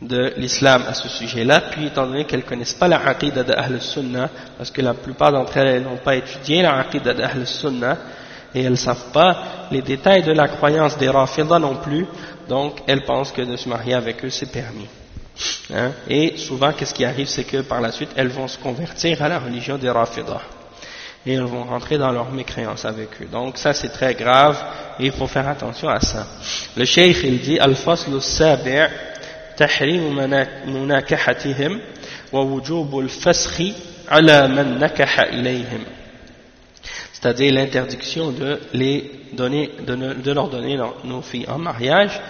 de l'islam à ce sujet-là, puis étant donné qu'elles ne connaissent pas la aqidah d'Ahl Sunnah, parce que la plupart d'entre elles n'ont pas étudié la aqidah d'Ahl Sunnah, et elles ne savent pas les détails de la croyance des Rafidah non plus, donc elles pensent que de se marier avec eux c'est permis. Hein? Et souvent, qu'est-ce qui arrive, c'est que par la suite, elles vont se convertir à la religion des Rafidah. Et elles vont rentrer dans leur mécréance avec eux. Donc ça, c'est très grave et il faut faire attention à ça. Le cheikh, il dit, Al-Faslu Sabi' tahrim munakahatihim wa wujub al-faskhi ala man nakaha ilayhim c'est-à-dire l'interdiction de, les donner, de, leur donner nos filles en mariage,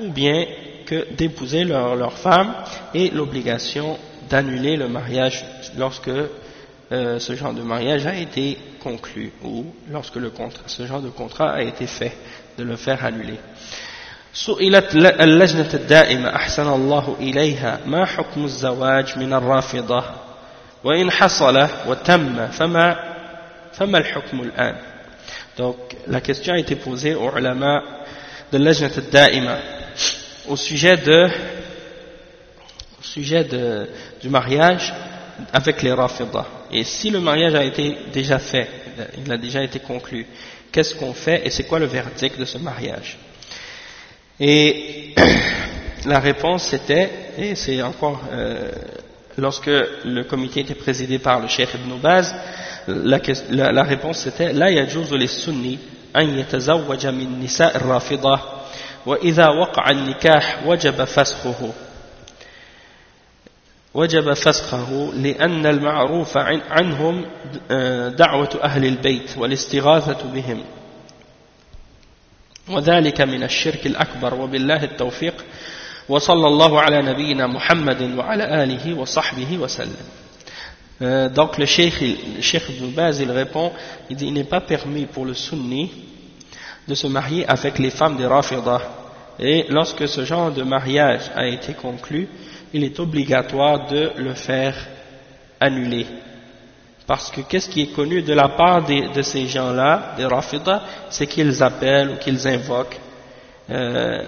ou bien que d'épouser leur, leur femme, et l'obligation d'annuler le mariage lorsque euh, ce genre de mariage a été conclu, ou lorsque le contrat, ce genre de contrat a été fait, de le faire annuler. سئلت اللجنة الدائمة أحسن الله إليها ما حكم الزواج من الرافضة وإن حصل وتم فما donc la question a été posée au ulama de l'ajnat daima au sujet de au sujet de, du mariage avec les rafidah et si le mariage a été déjà fait il a déjà été conclu qu'est-ce qu'on fait et c'est quoi le verdict de ce mariage? Et la réponse c'était et c'est encore euh, lorsque le comité était présidé par le cheikh Ibn Baz la, la, la réponse c'était لا يجوز للسني أن يتزوج من نساء الرافضة وإذا وقع النكاح وجب فسخه وجب فسخه لأن المعروف عنهم دعوة أهل البيت والاستغاثة بهم وذلك من الشرك الأكبر وبالله التوفيق وصلى الله على نبينا محمد وعلى آله وصحبه وسلم Euh, donc le cheikh, le cheikh il répond, il dit, il n'est pas permis pour le sunni de se marier avec les femmes des Rafidah. Et lorsque ce genre de mariage a été conclu, il est obligatoire de le faire annuler. Parce que qu'est-ce qui est connu de la part de ces gens-là, des Rafidah, c'est qu'ils appellent ou qu'ils invoquent euh,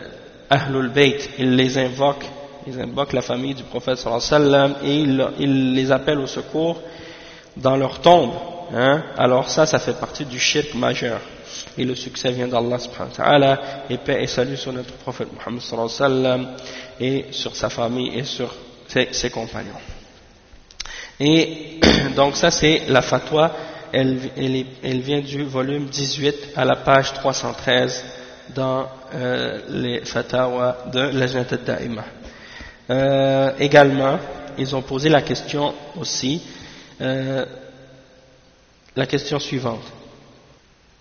Ahlul ils les invoquent ils invoquent la famille du prophète sallam et ils, les appellent au secours dans leur tombe. Hein. Alors ça, ça fait partie du shirk majeur. Et le succès vient d'Allah subhanahu wa ta'ala, et paix et salut sur notre prophète Muhammad sallam et sur sa famille et sur ses, compagnons. Et donc ça c'est la fatwa elle, vient du volume 18 à la page 313 dans euh, les fatawa de la al-Da'ima. Euh, également, ils ont posé la question aussi, euh, la question suivante.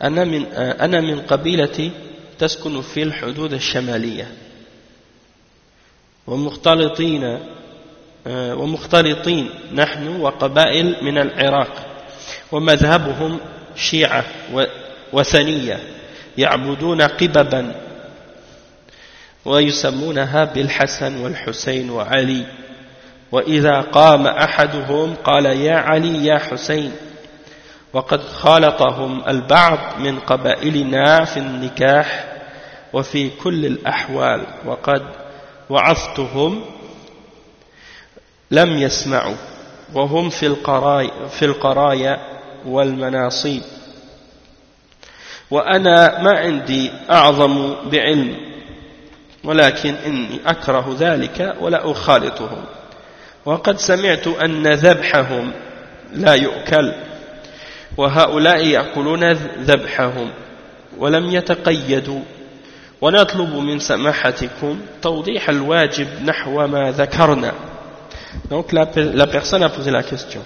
أنا من أنا من قبيلة تسكن في الحدود الشمالية ومختلطين ومختلطين نحن وقبائل من العراق ومذهبهم شيعة وثنية يعبدون قببا ويسمونها بالحسن والحسين وعلي. وإذا قام أحدهم قال يا علي يا حسين. وقد خالطهم البعض من قبائلنا في النكاح وفي كل الأحوال. وقد وعظتهم لم يسمعوا وهم في القرايا, في القرايا والمناصيب. وأنا ما عندي أعظم بعلم ولكن إني أكره ذلك ولا أخالطهم. وقد سمعت أن ذبحهم لا يؤكل وهؤلاء يأكلون ذبحهم ولم يتقيدوا. ونطلب من سماحتكم توضيح الواجب نحو ما ذكرنا. Donc la, la personne a posé la question.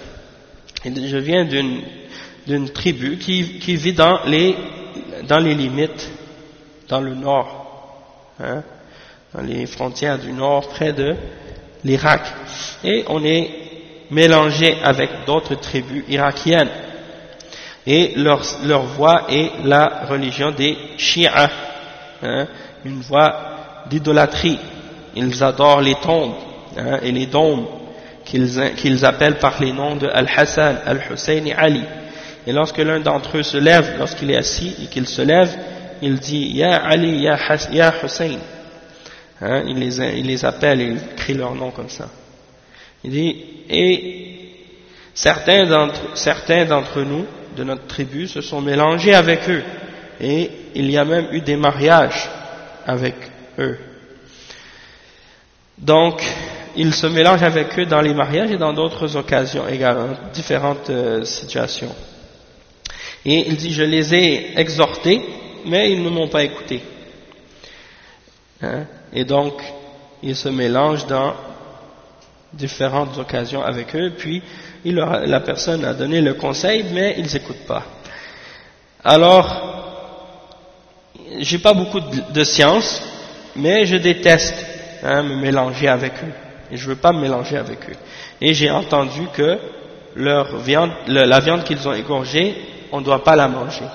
Je viens d'une tribu qui, qui vit dans les, dans les limites, dans le nord, hein, les frontières du nord, près de l'Irak. Et on est mélangé avec d'autres tribus irakiennes. Et leur, leur est la religion des Shia, hein, une voie d'idolâtrie. Ils adorent les tombes hein, et les dômes qu'ils appellent par les noms de Al-Hassan, Al-Hussein et Ali. Et lorsque l'un d'entre eux se lève, lorsqu'il est assis et qu'il se lève, il dit Ya Ali, ya Hussein. Hein, il, les, appelle et il crie leur nom comme ça. Il dit Et certains d'entre nous, de notre tribu, se sont mélangés avec eux. Et il y a même eu des mariages avec eux. Donc, il se mélange avec eux dans les mariages et dans d'autres occasions également, différentes euh, situations. Et il dit, je les ai exhortés, mais ils ne m'ont pas écouté. Hein? Et donc, il se mélange dans différentes occasions avec eux, puis la personne a donné le conseil, mais ils n'écoutent pas. Alors, j'ai pas beaucoup de, science, mais je déteste hein, me mélanger avec eux et je veux pas me mélanger avec eux. Et j'ai entendu que leur viande, la viande qu'ils ont égorgée, on ne doit pas la manger.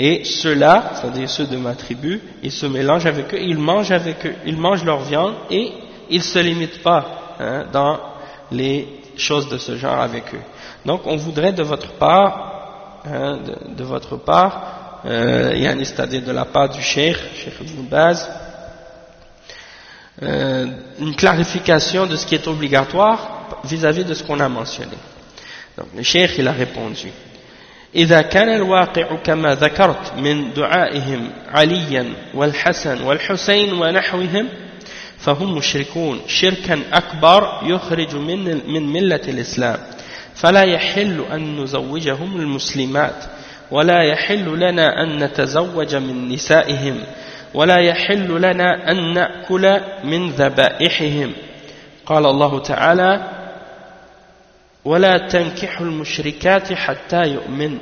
Et ceux-là, c'est-à-dire ceux de ma tribu, ils se mélangent avec eux, ils mangent avec eux, ils mangent leur viande et ils ne se limitent pas hein, dans les choses de ce genre avec eux. Donc on voudrait de votre part, hein, de, votre part, euh, c'est-à-dire de la part du cheikh, cheikh Ibn Baz, euh, une clarification de ce qui est obligatoire vis-à-vis de ce qu'on a mentionné. Donc le cheikh il a répondu إذا كان الواقع كما ذكرت من دعائهم عليا والحسن والحسين ونحوهم فهم مشركون. شركا أكبر يخرج من من ملة الإسلام. فلا يحل أن نزوجهم المسلمات ولا يحل لنا أن نتزوج من نسائهم ولا يحل لنا أن نأكل من ذبائحهم. قال الله تعالى ولا تنكحوا المشركات حتى يؤمن.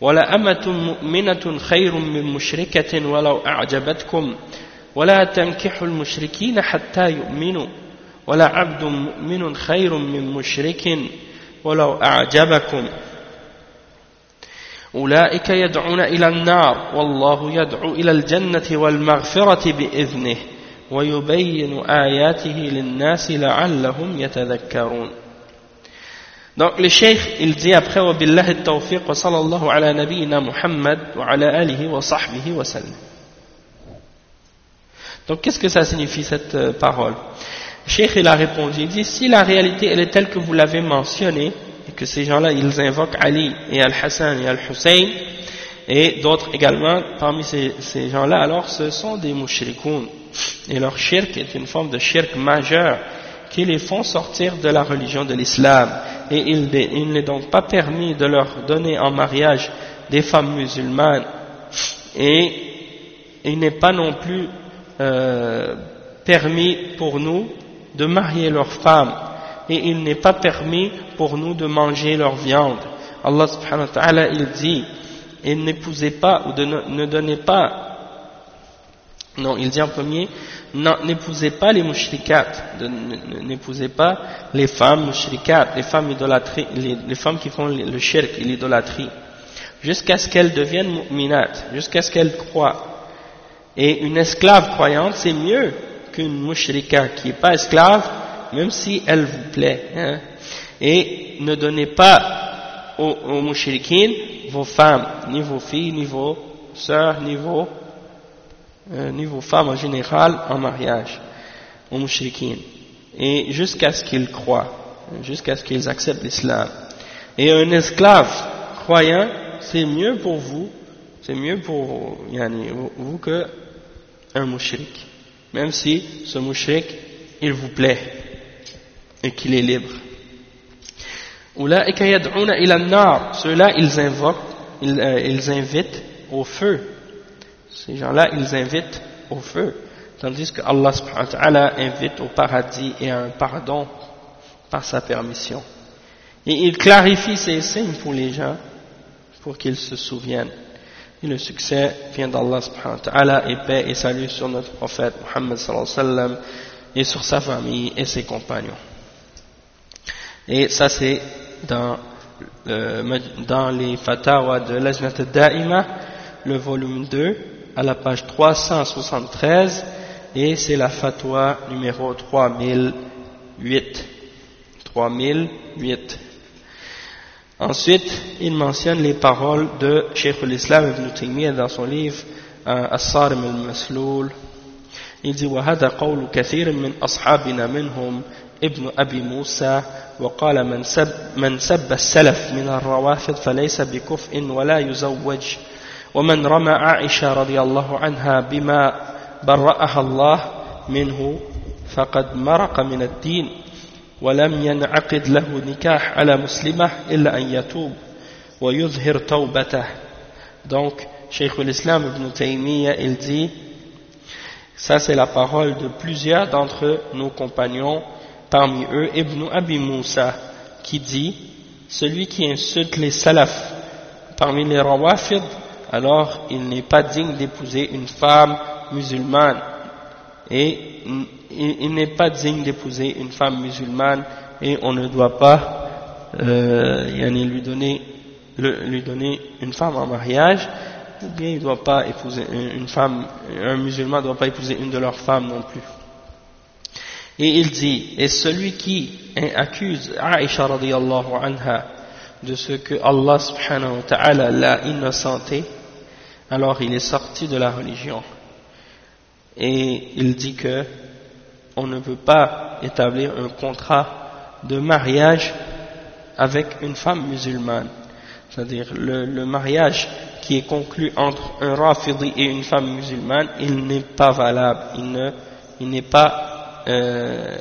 ولا أمة مؤمنة خير من مشركة ولو أعجبتكم. ولا تنكحوا المشركين حتى يؤمنوا. ولا عبد مؤمن خير من مشرك ولو أعجبكم. أولئك يدعون إلى النار. والله يدعو إلى الجنة والمغفرة بإذنه. ويبين آياته للناس لعلهم يتذكرون. Donc le cheikh il dit après wa billahi wa sallallahu ala nabiyyina Muhammad wa ala alihi wa sahbihi wa. Donc qu'est-ce que ça signifie cette euh, parole? Le cheikh il a répondu, il dit si la réalité elle est telle que vous l'avez mentionné et que ces gens-là, ils invoquent Ali et Al-Hassan et Al-Hussein, et d'autres également parmi ces, ces gens-là, alors ce sont des mushrikoun. Et leur shirk est une forme de shirk majeur qui les font sortir de la religion de l'islam. Et il, n'est donc pas permis de leur donner en mariage des femmes musulmanes. Et il n'est pas non plus euh, permis pour nous de marier leurs femmes. Et il n'est pas permis pour nous de manger leur viande. Allah subhanahu wa ta'ala il dit et n'épousez pas ou ne, donnez pas non il dit en premier n'épousez pas les mushrikat n'épousez pas les femmes mushrikat les femmes idolâtries les, femmes qui font le shirk et l'idolâtrie jusqu'à ce qu'elles deviennent mu'minat jusqu'à ce qu'elles croient et une esclave croyante c'est mieux qu'une mushrika qui n'est pas esclave même si elle vous plaît hein. et ne donnez pas aux, aux vos femmes, ni vos filles, ni vos sœurs, ni vos, euh, ni vos femmes en général en mariage aux mouchriquines. Et jusqu'à ce qu'ils croient, jusqu'à ce qu'ils acceptent l'islam. Et un esclave croyant, c'est mieux pour vous, c'est mieux pour yani, vous que un mouchrik. Même si ce mouchrik, il vous plaît et qu'il est libre. Ceux-là, ils invoquent, euh, ils, invitent au feu. Ces gens-là, ils invitent au feu. Tandis que Allah subhanahu wa ta'ala invite au paradis et à un pardon par sa permission. Et il clarifie ces signes pour les gens, pour qu'ils se souviennent. Et le succès vient d'Allah subhanahu wa ta'ala et paix et salut sur notre prophète Muhammad sallallahu alayhi wa sallam et sur sa famille et ses compagnons. Et ça c'est dans, euh, dans les fatawa de l'Ajnat Da'ima, le volume 2, à la page 373, et c'est la fatwa numéro 3008. 3008. Ensuite, il mentionne les paroles de Cheikh al-Islam ibn Taymiyyah dans son livre euh, As-Sarim al-Masloul. Il dit وهذا قول كثير من أصحابنا منهم ابن أبي موسى وقال من سب, من سب السلف من الروافض فليس بكفء ولا يزوج ومن رمى عائشة رضي الله عنها بما برأها الله منه فقد مرق من الدين ولم ينعقد له نكاح على مسلمة إلا أن يتوب ويظهر توبته donc Cheikh l'Islam Ibn Taymiyyah il dit ça c'est la parole de plusieurs d'entre nos compagnons parmi eux Ibn Abi Moussa qui dit celui qui insulte les salafs parmi les rawafid alors il n'est pas digne d'épouser une femme musulmane. Et il, n'est pas digne d'épouser une femme musulmane. Et on ne doit pas euh, lui donner lui donner une femme en mariage. Ou bien il doit pas épouser une femme un musulman ne doit pas épouser une de leurs femmes non plus. Et il dit, et celui qui accuse Aisha anha de ce que Allah subhanahu wa ta'ala l'a innocenté, alors il est sorti de la religion. Et il dit que on ne peut pas établir un contrat de mariage avec une femme musulmane. C'est-à-dire le, mariage qui est conclu entre un rafidi et une femme musulmane, il n'est pas valable, il n'est pas euh,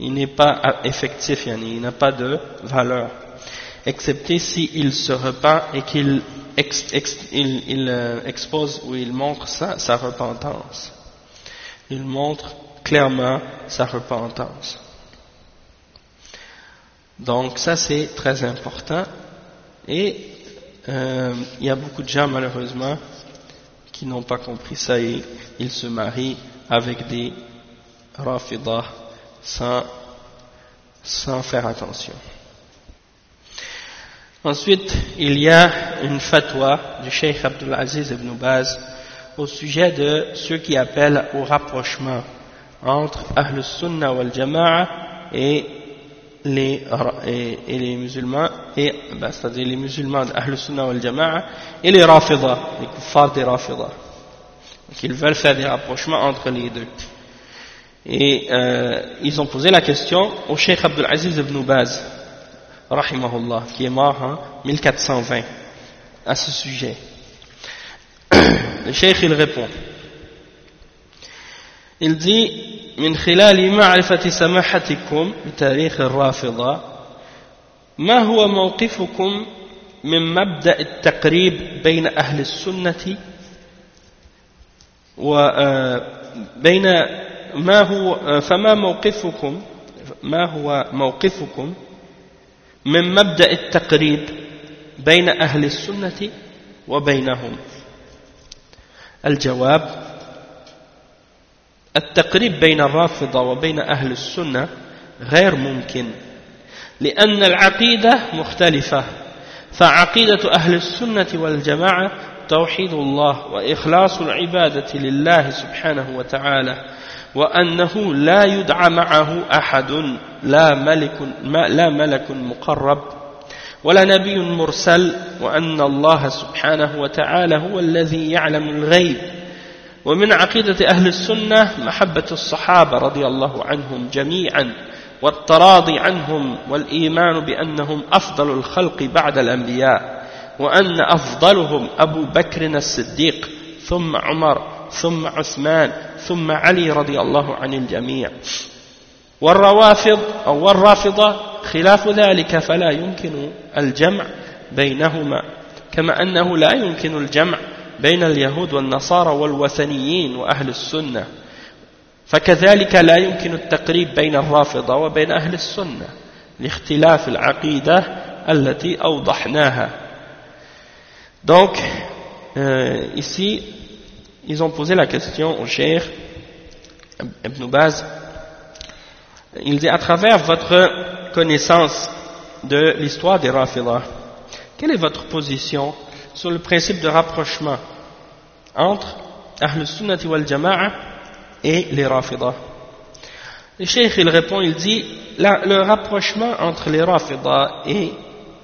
il n'est pas effectif, il n'a pas de valeur, excepté s'il se repent et qu'il il, euh, expose ou il montre sa, sa repentance. Il montre clairement sa repentance. Donc ça c'est très important et euh, il y a beaucoup de gens malheureusement qui n'ont pas compris ça et ils se marient avec des Rafidah sans, sans faire attention. Ensuite, il y a une fatwa du Cheikh Abdul Aziz ibn Baz au sujet de ceux qui appellent au rapprochement entre Ahl Sunnah wal Jama'a et les, et, les musulmans, et, ben, c'est-à-dire les musulmans d'Ahl Sunnah wal Jama'a et les Rafidah, les kuffars des Rafidah. Donc ils veulent faire des rapprochements entre les deux. Et euh, ils ont posé la question au Cheikh Abdul Aziz ibn Baz, rahimahullah, qui est mort en 1420, à ce sujet. Le Cheikh il répond il dit من خلال معرفة سماحتكم بتاريخ الرافضة ما هو موقفكم من مبدأ التقريب بين أهل السنة وبين ما هو فما موقفكم ما هو موقفكم من مبدأ التقريب بين أهل السنة وبينهم. الجواب التقريب بين الرافضة وبين أهل السنة غير ممكن لأن العقيدة مختلفة فعقيدة أهل السنة والجماعة توحيد الله وإخلاص العبادة لله سبحانه وتعالى وأنه لا يدعى معه أحد لا ملك, لا ملك مقرب ولا نبي مرسل وأن الله سبحانه وتعالى هو الذي يعلم الغيب. ومن عقيدة أهل السنة محبة الصحابة رضي الله عنهم جميعا والتراضي عنهم والإيمان بأنهم أفضل الخلق بعد الأنبياء. وأن أفضلهم أبو بكر الصديق ثم عمر ثم عثمان ثم علي رضي الله عن الجميع. والروافض أو والرافضة خلاف ذلك فلا يمكن الجمع بينهما. كما أنه لا يمكن الجمع بين اليهود والنصارى والوثنيين وأهل السنة. فكذلك لا يمكن التقريب بين الرافضة وبين أهل السنة لاختلاف العقيدة التي أوضحناها. Donc, euh, ici, ils ont posé la question au Cheikh Ibn Baz. Il dit, à travers votre connaissance de l'histoire des Rafidah, quelle est votre position sur le principe de rapprochement entre Ahl Sunnati wal Jama'a et les Rafidah. Le Cheikh il répond, il dit le rapprochement entre les Rafidah et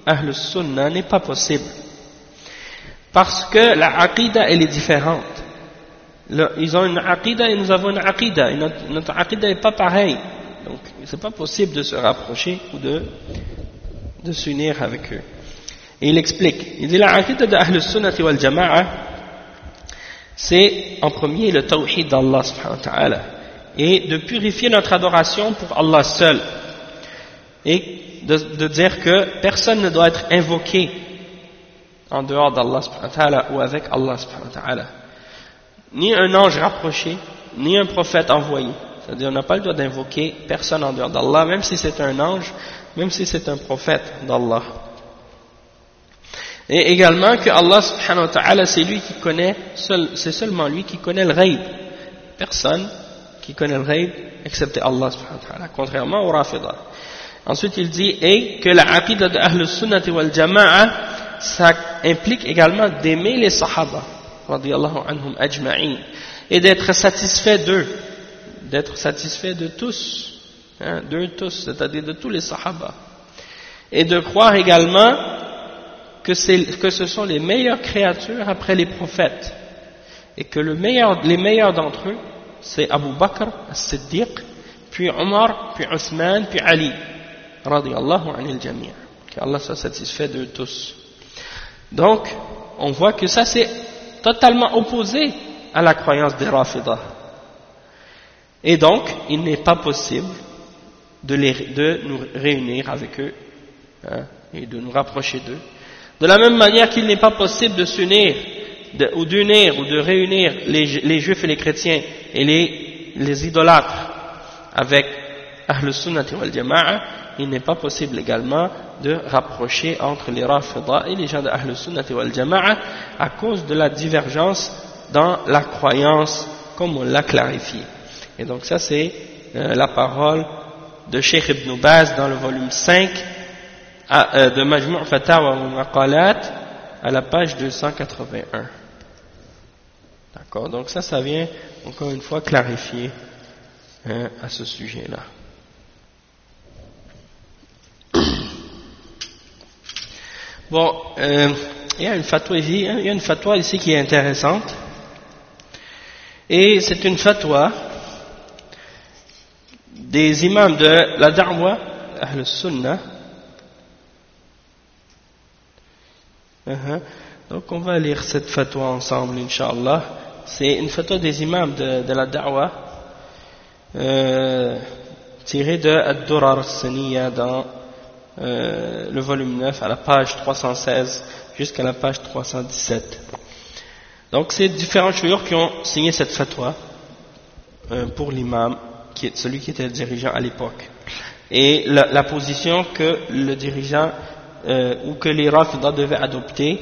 Ahl Sunnah n'est pas possible parce que la Aqidah elle est différente. ils ont une Aqidah et nous avons une Aqidah notre, notre n'est pas pareille. Donc c'est pas possible de se rapprocher ou de, de s'unir avec eux. Et il explique, il dit la aqidah de Ahl Sunnati wal c'est en premier le tawhid d'Allah subhanahu ta'ala, et de purifier notre adoration pour Allah seul, et de dire que personne ne doit être invoqué en dehors d'Allah subhanahu ou avec Allah. Ni un ange rapproché, ni un prophète envoyé. C'est-à-dire on n'a pas le droit d'invoquer personne en dehors d'Allah, même si c'est un ange, même si c'est un prophète d'Allah. Et également que Allah subhanahu wa ta'ala, c'est lui qui connaît, c'est seulement lui qui connaît le rêve. Personne qui connaît le rêve, excepté Allah subhanahu wa ta'ala, contrairement au Rafida. Ensuite, il dit, et que la aqidah de Ahl Sunnah wal Jama'a, ça implique également d'aimer les Sahaba, anhum ajma'in, et d'être satisfait d'eux, d'être satisfait de tous, hein, d'eux tous, c'est-à-dire de tous les Sahaba. Et de croire également que, que ce sont les meilleures créatures après les prophètes et que le meilleur, les meilleurs d'entre eux c'est Abu Bakr as-Siddiq puis Omar, puis Othman, puis Ali radiallahu anil jami' que Allah soit satisfait de tous donc on voit que ça c'est totalement opposé à la croyance des Rafidah et donc il n'est pas possible de, nous réunir avec eux hein, et de nous rapprocher d'eux. De la même manière qu'il n'est pas possible de s'unir, ou d'unir ou de réunir les, juifs et les chrétiens et les idolâtres avec Ahl Sunnah wal Jama'a, il n'est pas possible également de rapprocher entre les Rafida et les gens de Ahl Sunnah wal Jama'a à cause de la divergence dans la croyance comme on l'a clarifié. Et donc ça c'est euh, la parole de Sheikh Ibn Baz dans le volume 5 euh, de Majmou' Fatawa wa Maqalat à la page 281. D'accord? Donc ça, ça vient encore une fois clarifier hein, à ce sujet-là. Bon, euh, il y a une fatwa ici, hein, il y a une fatwa ici qui est intéressante. Et c'est une fatwa des imams de la Da'wa, Ahl-Sunnah, Uh-huh. Donc on va lire cette fatwa ensemble, Inch'Allah. C'est une fatwa des imams de, la da'wa euh, tiré de Ad-Durar dans euh, le volume 9 à la page 316 jusqu'à la page 317. Donc c'est différents chouïrs qui ont signé cette fatwa euh, pour l'imam, qui est celui qui était le dirigeant à l'époque. Et la, position que le dirigeant euh, ou que les Rafidah devaient adopter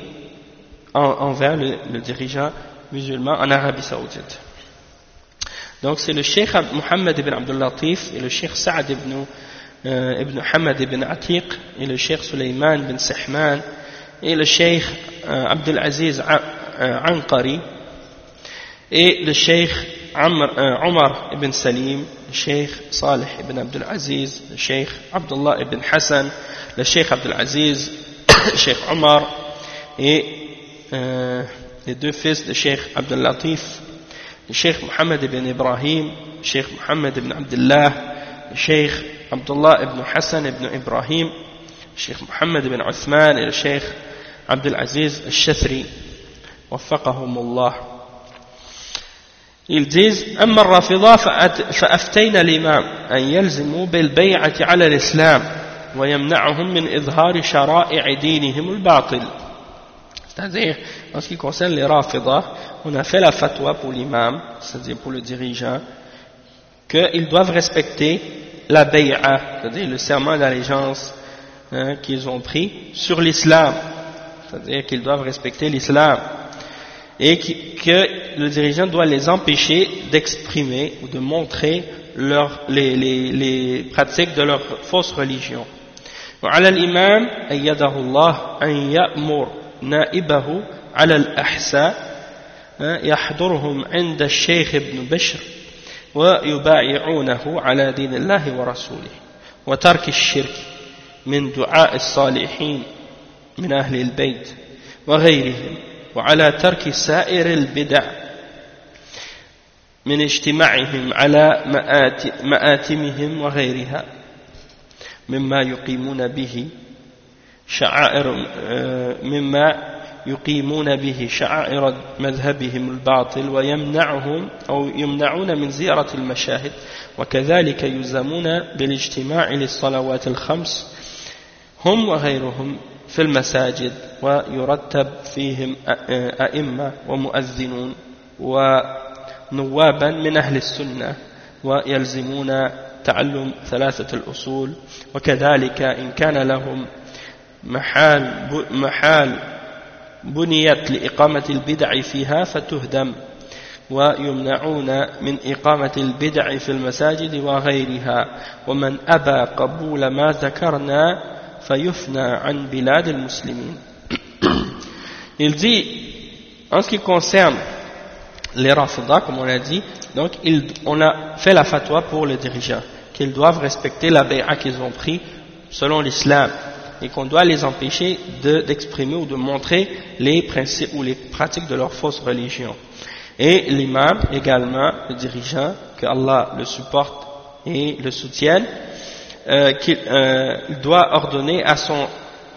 en, envers le, le, dirigeant musulman en Arabie Saoudite. Donc c'est le Cheikh Mohammed ibn Abdul Latif et le Cheikh Saad ibn, euh, ibn Hamad ibn Atiq et le Cheikh Suleiman ibn Sahman et le Cheikh euh, Abdul Aziz euh, Anqari et le Cheikh euh, Omar ibn Salim, le Cheikh Salih ibn Abdul Aziz, le Cheikh Abdullah ibn Hassan, le Cheikh Abdul Aziz, le Cheikh Omar et euh, les deux fils de Cheikh Abdul Latif, le Cheikh Mohammed ibn Ibrahim, le Cheikh Mohammed ibn Abdullah, ibn Hassan ibn Ibrahim, le Cheikh Mohammed ibn Uthman et le Cheikh Abdul Aziz al-Shathri, وفقهم الله Ils أما الرافضة فأفتينا الإمام أن يلزموا بالبيعة على الإسلام ويمنعهم من إظهار شرائع دينهم الباطل C'est-à-dire, en ce qui concerne les Rafidah, on a fait la fatwa pour l'imam, c'est-à-dire pour le dirigeant, qu'ils doivent respecter la bay'a, c'est-à-dire le serment d'allégeance hein, qu'ils ont pris sur l'islam, c'est-à-dire qu'ils doivent respecter l'islam. et que le dirigeant doit les empêcher d'exprimer ou de montrer leur, les, les, les, pratiques de leur fausse religion. وعلى الإمام أيده الله أن يأمر نائبه على الأحساء يحضرهم عند الشيخ ابن بشر ويبايعونه على دين الله ورسوله وترك الشرك من دعاء الصالحين من أهل البيت وغيرهم وعلى ترك سائر البدع من اجتماعهم على مآتمهم وغيرها مما يقيمون به شعائر مما يقيمون به شعائر مذهبهم الباطل ويمنعهم أو يمنعون من زيارة المشاهد وكذلك يلزمون بالاجتماع للصلوات الخمس هم وغيرهم في المساجد ويرتب فيهم أئمة ومؤذنون ونوابا من أهل السنة ويلزمون تعلم ثلاثة الأصول وكذلك إن كان لهم محال, محال بنيت لإقامة البدع فيها فتهدم ويمنعون من إقامة البدع في المساجد وغيرها ومن أبى قبول ما ذكرنا Il dit, en ce qui concerne les Rafidah, comme on l'a dit, donc il, on a fait la fatwa pour les dirigeants, qu'ils doivent respecter la bay'a qu'ils ont pris selon l'islam, et qu'on doit les empêcher d'exprimer ou de montrer les principes ou les pratiques de leur fausse religion. Et l'imam également, le dirigeant, que Allah le supporte et le soutienne, euh, qu'il euh, doit ordonner à son,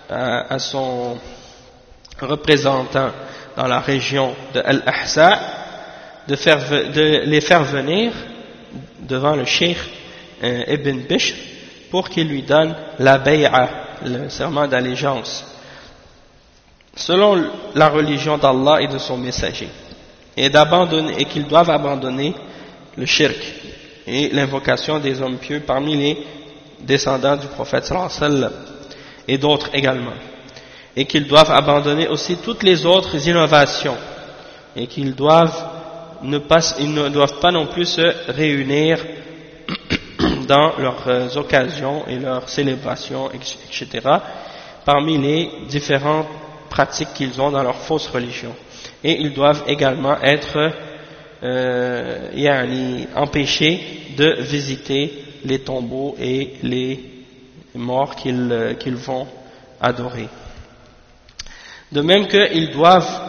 à, son représentant dans la région de Al-Ahsa de, de les faire venir devant le cheikh euh, Ibn Bishr pour qu'il lui donne la bay'a, le serment d'allégeance, selon la religion d'Allah et de son messager, et et qu'ils doivent abandonner le shirk et l'invocation des hommes pieux parmi les descendants du prophète sallallahu et d'autres également. Et qu'ils doivent abandonner aussi toutes les autres innovations et qu'ils doivent ne pas, ils ne doivent pas non plus se réunir dans leurs euh, occasions et leurs célébrations, etc., parmi les différentes pratiques qu'ils ont dans leur fausse religion. Et ils doivent également être euh, empêchés de visiter les tombeaux et les morts qu'ils vont adorer. De même qu'ils doivent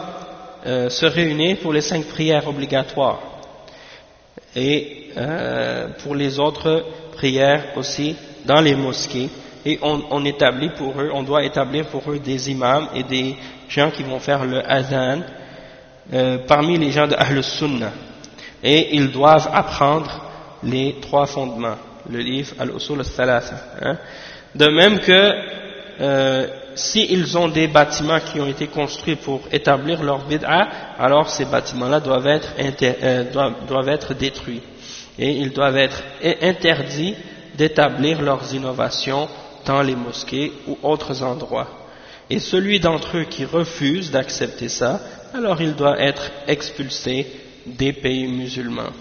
euh, se réunir pour les cinq prières obligatoires et euh, pour les autres prières aussi dans les mosquées et on, établit pour eux, on doit établir pour eux des imams et des gens qui vont faire le adhan euh, parmi les gens de Ahl Sunnah et ils doivent apprendre les trois fondements, le livre Al-Usul al-Thalatha. Hein. De même que euh, s'ils ont des bâtiments qui ont été construits pour établir leur bid'a, alors ces bâtiments-là doivent être, doivent, être détruits Et ils doivent être interdits d'établir leurs innovations dans les mosquées ou autres endroits. Et celui d'entre eux qui refuse d'accepter ça, alors il doit être expulsé des pays musulmans.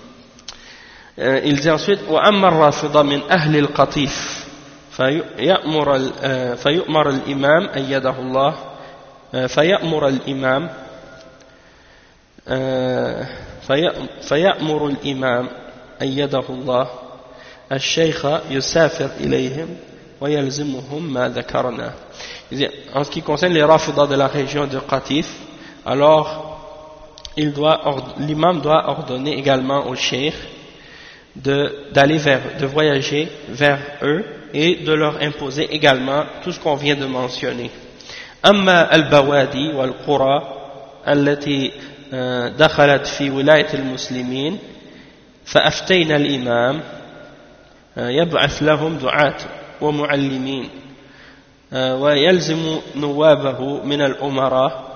Euh, il dit ensuite فيأمر فيؤمر الإمام أيده الله فيأمر الإمام فيأمر الإمام أيده الله الشيخ يسافر إليهم ويلزمهم ما ذكرنا En ce qui concerne les rafidas de la région de Qatif, alors l'imam doit ordonner également au cheikh d'aller vers, de voyager vers eux et de leur imposer également tout ce qu'on vient de mentionner. أما البوادي والقرى التي دخلت في ولاية المسلمين فأفتينا الإمام يبعث لهم دعاة ومعلمين ويلزم نوابه من الأمراء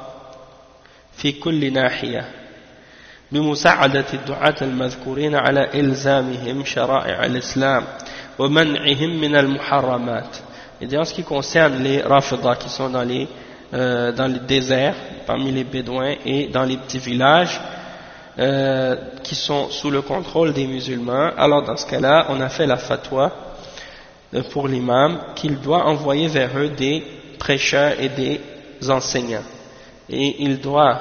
في كل ناحية بمساعدة الدعاة المذكورين على إلزامهم شرائع الإسلام et en ce qui concerne les rafidas qui sont dans les, euh, dans les déserts, parmi les bédouins et dans les petits villages, qui sont sous le contrôle des musulmans, alors dans ce cas-là, on a fait la fatwa euh, pour l'imam qu'il doit envoyer vers eux des prêcheurs et des enseignants. Et il doit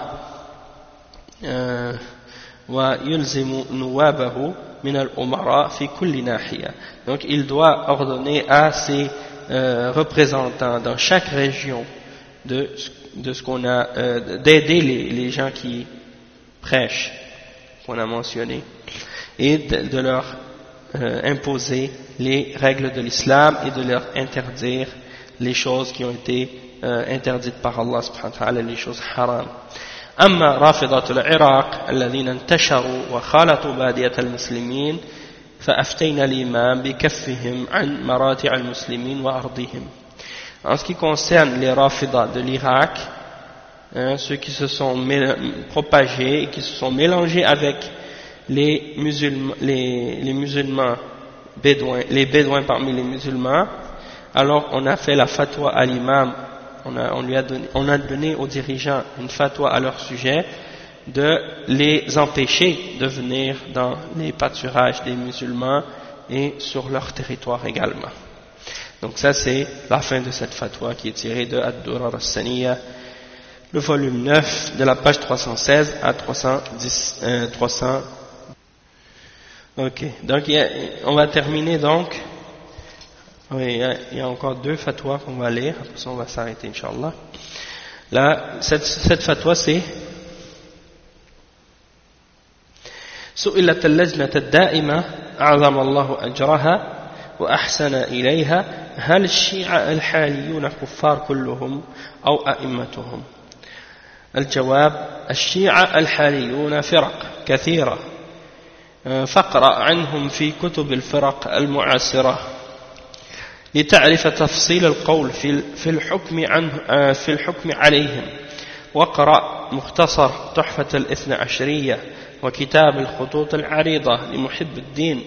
euh, donc il doit ordonner à ses euh, représentants dans chaque région de, ce qu'on a euh, d'aider les, gens qui prêchent qu'on a mentionné et de, leur euh, imposer les règles de l'islam et de leur interdire les choses qui ont été interdites par Allah subhanahu wa ta'ala les choses haram أما رافضة العراق الذين انتشروا وخالطوا بادية المسلمين فأفتينا الإمام بكفهم عن مراتع المسلمين وأرضهم En ce qui concerne les rafidas de l'Irak, hein, ceux qui se sont propagés et qui se sont mélangés avec les musulmans, les, les musulmans bédouins, les bédouins parmi les musulmans, alors on a fait la fatwa à l'imam. On a, on, lui a donné, on a donné aux dirigeants une fatwa à leur sujet de les empêcher de venir dans les pâturages des musulmans et sur leur territoire également. Donc ça c'est la fin de cette fatwa qui est tirée de Ad-Durar al-Saniya, le volume 9 de la page 316 à 310, 300. Euh, ok, donc on va terminer donc oui, il y a encore deux fatwas qu'on va lire, après ça on va s'arrêter, Inch'Allah. Là, cette, cette fatwa c'est سئلت اللجنة الدائمة أعظم الله أجرها وأحسن إليها هل الشيعة الحاليون كفار كلهم أو أئمتهم الجواب الشيعة الحاليون فرق كثيرة. فاقرأ عنهم في كتب الفرق المعاصرة لتعرف تفصيل القول في الحكم عنه آه، في الحكم عليهم. واقرأ مختصر تحفة الاثنى عشرية وكتاب الخطوط العريضة لمحب الدين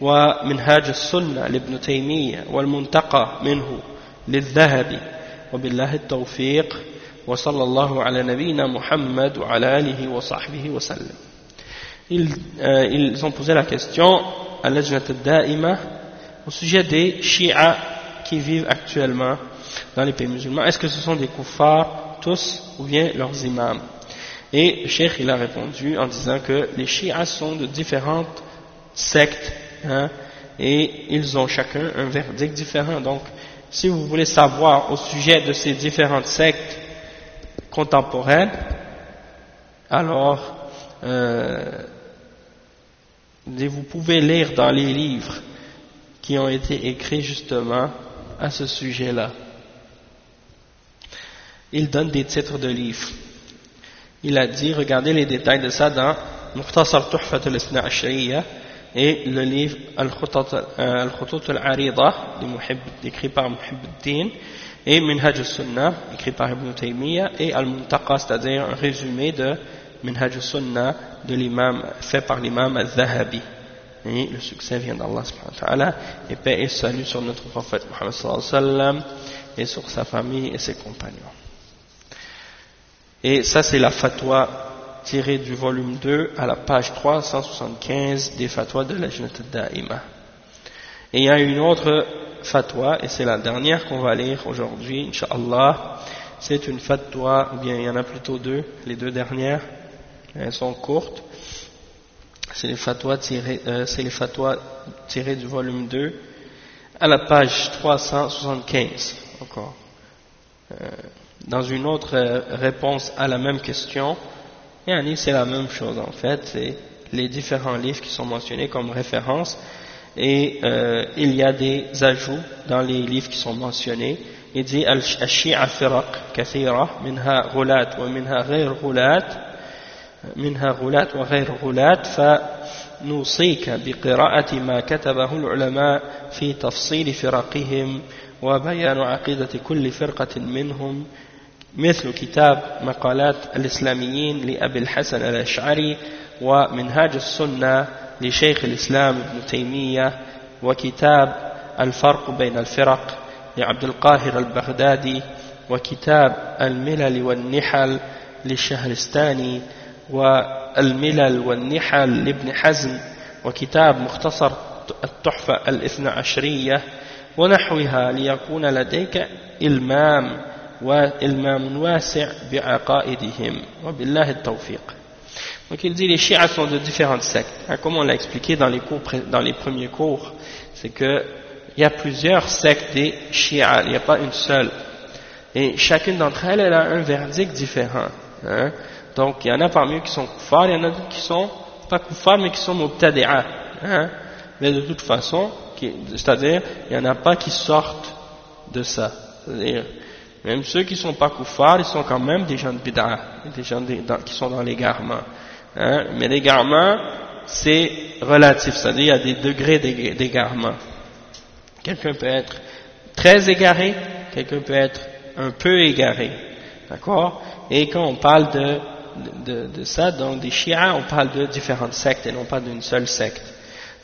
ومنهاج السنة لابن تيمية والمنتقى منه للذهبي. وبالله التوفيق وصلى الله على نبينا محمد وعلى آله وصحبه وسلم ils, euh, ils ont posé la question à l'ajnat al-da'ima au sujet des chiites qui vivent actuellement dans les pays musulmans. Est-ce que ce sont des kuffars tous ou bien leurs imams Et le cheikh il a répondu en disant que les chiites sont de différentes sectes hein, et ils ont chacun un verdict différent. Donc si vous voulez savoir au sujet de ces différentes sectes contemporaines, alors euh, vous pouvez lire dans les livres qui ont été écrits justement à ce sujet-là. Il donne des titres de livres. Il a dit, regardez les détails de ça dans Mukhtasar Tuhfat al et le livre Al-Khutut al-Arida écrit par Muhibbuddin et Minhaj al-Sunnah écrit par Ibn Taymiyyah et Al-Muntaqa c'est-à-dire un résumé de Minhaj al-Sunnah de l'imam fait par l'imam al-Zahabi et le succès vient d'Allah subhanahu wa ta'ala et paix et salut sur notre prophète Muhammad sallallahu alayhi wa sallam et sur sa famille et ses compagnons et ça c'est la fatwa tiré du volume 2 à la page 375 des fatwas de la Da'ima. Et il y a une autre fatwa, et c'est la dernière qu'on va lire aujourd'hui, Inch'Allah. C'est une fatwa, ou bien il y en a plutôt deux, les deux dernières, elles sont courtes. C'est les fatwas tirées, euh, du volume 2 à la page 375, encore. Euh, dans une autre euh, réponse à la même question, c'est la même chose en fait, c'est les différents livres qui sont mentionnés comme référence et euh, il y a des ajouts dans les livres qui sont mentionnés. Il dit الشيعة فرق كثيرة منها غلاة ومنها غير غلاة منها غلاة وغير غلاة فنوصيك بقراءة ما كتبه العلماء في تفصيل فرقهم وبيان عقيدة كل فرقة منهم مثل كتاب مقالات الإسلاميين لأبي الحسن الأشعري ومنهاج السنة لشيخ الإسلام ابن تيمية وكتاب الفرق بين الفرق لعبد القاهر البغدادي وكتاب الملل والنحل للشهرستاني والملل والنحل لابن حزم وكتاب مختصر التحفة الاثنى عشرية ونحوها ليكون لديك إلمام donc il dit les chiites sont de différentes sectes. Hein, comme on l'a expliqué dans les, cours, dans les premiers cours, c'est que il y a plusieurs sectes des chiites, il n'y a pas une seule. Et chacune d'entre elles, elle a un verdict différent. Hein. Donc il y en a parmi eux qui sont kuffars, il y en a d'autres qui sont pas kuffars mais qui sont mubtadi'a. Hein. Mais de toute façon, c'est-à-dire, il n'y en a pas qui sortent de ça. C'est-à-dire, même ceux qui ne sont pas koufars, ils sont quand même des gens de bid'a, des gens qui sont dans l'égarement. Hein? Mais l'égarement, c'est relatif, c'est-à-dire il y a des degrés d'égarement. Quelqu'un peut être très égaré, quelqu'un peut être un peu égaré. D'accord? Et quand on parle de, de, ça, donc des chiites, on parle de différentes sectes et non pas d'une seule secte.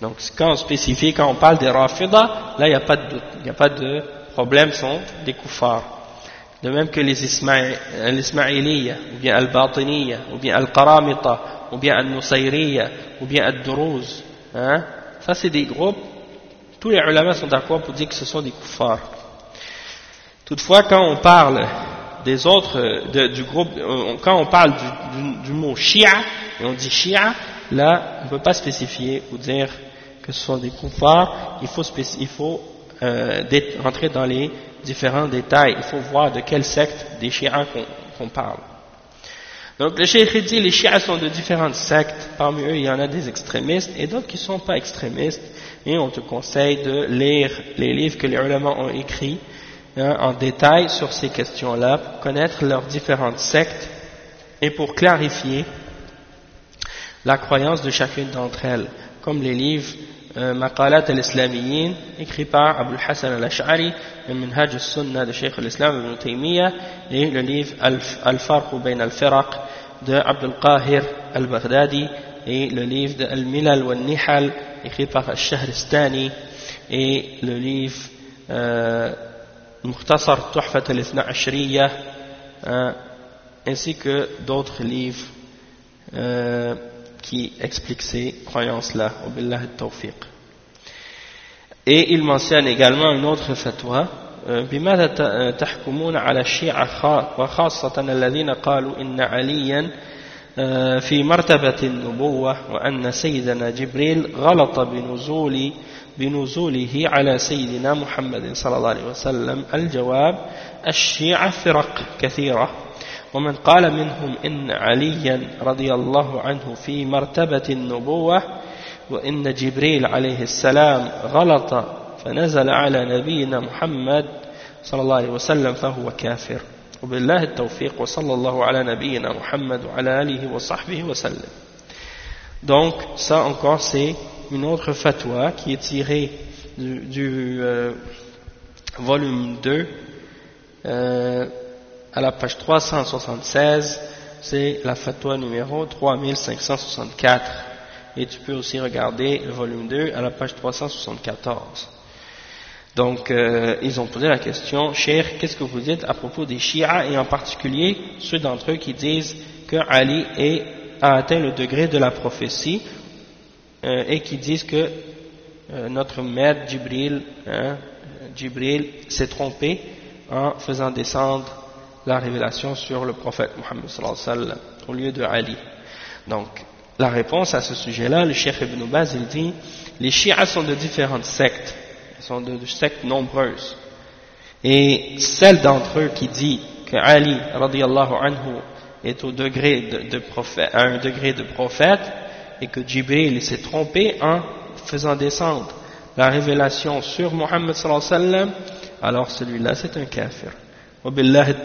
Donc quand on spécifie, quand on parle des rafidah, là il n'y a pas de doute, il n'y a pas de problème, sont des koufars de même que les Ismaïliya, ou bien Al-Batiniya, ou bien Al-Qaramita, ou bien Al-Nusayriya, ou bien Al-Duruz. Hein? Ça, c'est des groupes, tous les ulama sont d'accord pour dire que ce sont des kuffars. Toutefois, quand on parle des autres, du groupe, quand on parle du, mot Shia, et on dit Shia, là, on ne peut pas spécifier ou dire que ce sont des kuffars, il faut, il faut euh, rentrer dans les différents détails. Il faut voir de quelle secte des chiites qu'on parle. Donc le cheikh dit les chiites sont de différentes sectes. Parmi eux, il y en a des extrémistes et d'autres qui ne sont pas extrémistes. Et on te conseille de lire les livres que les ulama ont écrits hein, en détail sur ces questions-là pour connaître leurs différentes sectes et pour clarifier la croyance de chacune d'entre elles, comme les livres مقالات الإسلاميين écrit par Abu Hassan al-Ash'ari Minhaj al-Sunnah de Cheikh al-Islam Ibn Taymiyyah et le livre Al-Farq bain al-Firaq de Abdul Qahir al-Baghdadi et le livre de Al-Milal wal-Nihal écrit par Al-Shahristani et le livre euh, Mukhtasar Tuhfat al-Ithna Ashriya ainsi que d'autres livres euh, qui expliquent ces croyances-là. Et il mentionne également une autre fatwa بماذا تحكمون على الشيعة وخاصة الذين قالوا إن عليا في مرتبة النبوة وأن سيدنا جبريل غلط بنزول بنزوله على سيدنا محمد صلى الله عليه وسلم الجواب الشيعة فرق كثيرة ومن قال منهم إن عليا رضي الله عنه في مرتبة النبوة وإن جبريل عليه السلام غلط فنزل على نبينا محمد صلى الله عليه وسلم فهو كافر. وبالله التوفيق وصلى الله على نبينا محمد وعلى آله وصحبه وسلم. Donc ça encore c'est une autre fatwa qui est tirée du, euh, volume 2 euh, à la page 376, c'est la fatwa numéro 3564. Et tu peux aussi regarder le volume 2 à la page 374. Donc, euh, ils ont posé la question, Cher, qu'est-ce que vous dites à propos des Shia et en particulier ceux d'entre eux qui disent que Ali a atteint le degré de la prophétie euh, et qui disent que euh, notre maître Jibril, hein, s'est trompé en faisant descendre la révélation sur le prophète Mohammed sallallahu au lieu de Ali. Donc, la réponse à ce sujet-là, le Cheikh Ibn Baz, il dit, les Shia sont de différentes sectes sont de, sectes nombreuses. Et celle d'entre eux qui dit que Ali radiallahu anhu est au degré de, prophète, à un degré de prophète et que Jibril s'est trompé en faisant descendre la révélation sur wa sallam, alors celui-là c'est un kafir.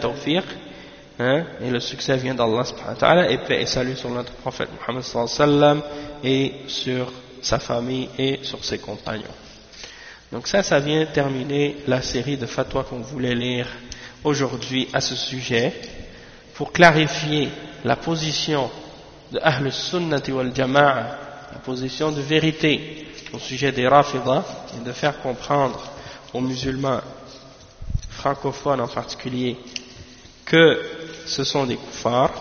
Tawfiq, hein, et le succès vient d'Allah subhanahu et paix et salut sur notre prophète Muhammad sallallahu et sur sa famille et sur ses compagnons. Donc ça, ça vient terminer la série de fatwas qu'on voulait lire aujourd'hui à ce sujet pour clarifier la position de Ahl Sunnati wal Jama'a, la position de vérité au sujet des Rafidah et de faire comprendre aux musulmans francophones en particulier que ce sont des koufars,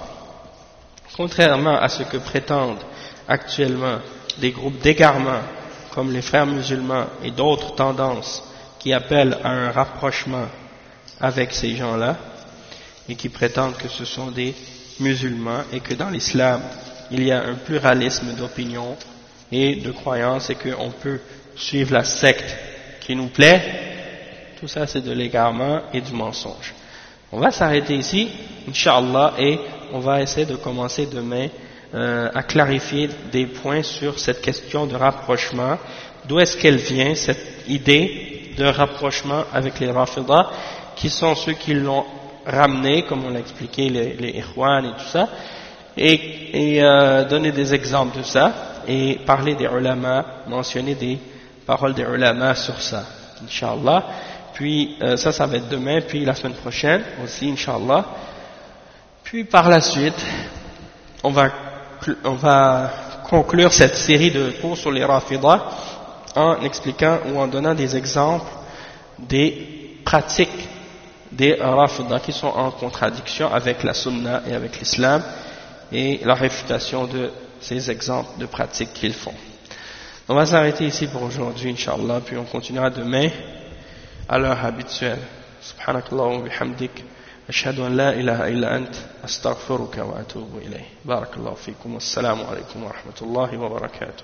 contrairement à ce que prétendent actuellement des groupes d'égarement comme les frères musulmans et d'autres tendances qui appellent à un rapprochement avec ces gens-là et qui prétendent que ce sont des musulmans et que dans l'islam il y a un pluralisme d'opinions et de croyances et qu'on peut suivre la secte qui nous plaît, tout ça c'est de l'égarement et du mensonge. On va s'arrêter ici, Inch'Allah, et on va essayer de commencer demain euh, à clarifier des points sur cette question de rapprochement. D'où est-ce qu'elle vient, cette idée de rapprochement avec les Rafidah, qui sont ceux qui l'ont ramené, comme on l'a expliqué, les, les et tout ça, et, et euh, donner des exemples de ça, et parler des ulama, mentionner des paroles des ulama sur ça, Inch'Allah. Puis euh, ça, ça va être demain, puis la semaine prochaine aussi, Inch'Allah. Puis par la suite, on va on va conclure cette série de cours sur les Rafidah en expliquant ou en donnant des exemples des pratiques des Rafidah qui sont en contradiction avec la Sunna et avec l'Islam et la réfutation de ces exemples de pratiques qu'ils font. On va s'arrêter ici pour aujourd'hui, Inch'Allah, puis on continuera demain à l'heure habituelle. Subhanakallah wa bihamdik. أشهد أن لا إله إلا أنت أستغفرك وأتوب إليه بارك الله فيكم والسلام عليكم ورحمة الله وبركاته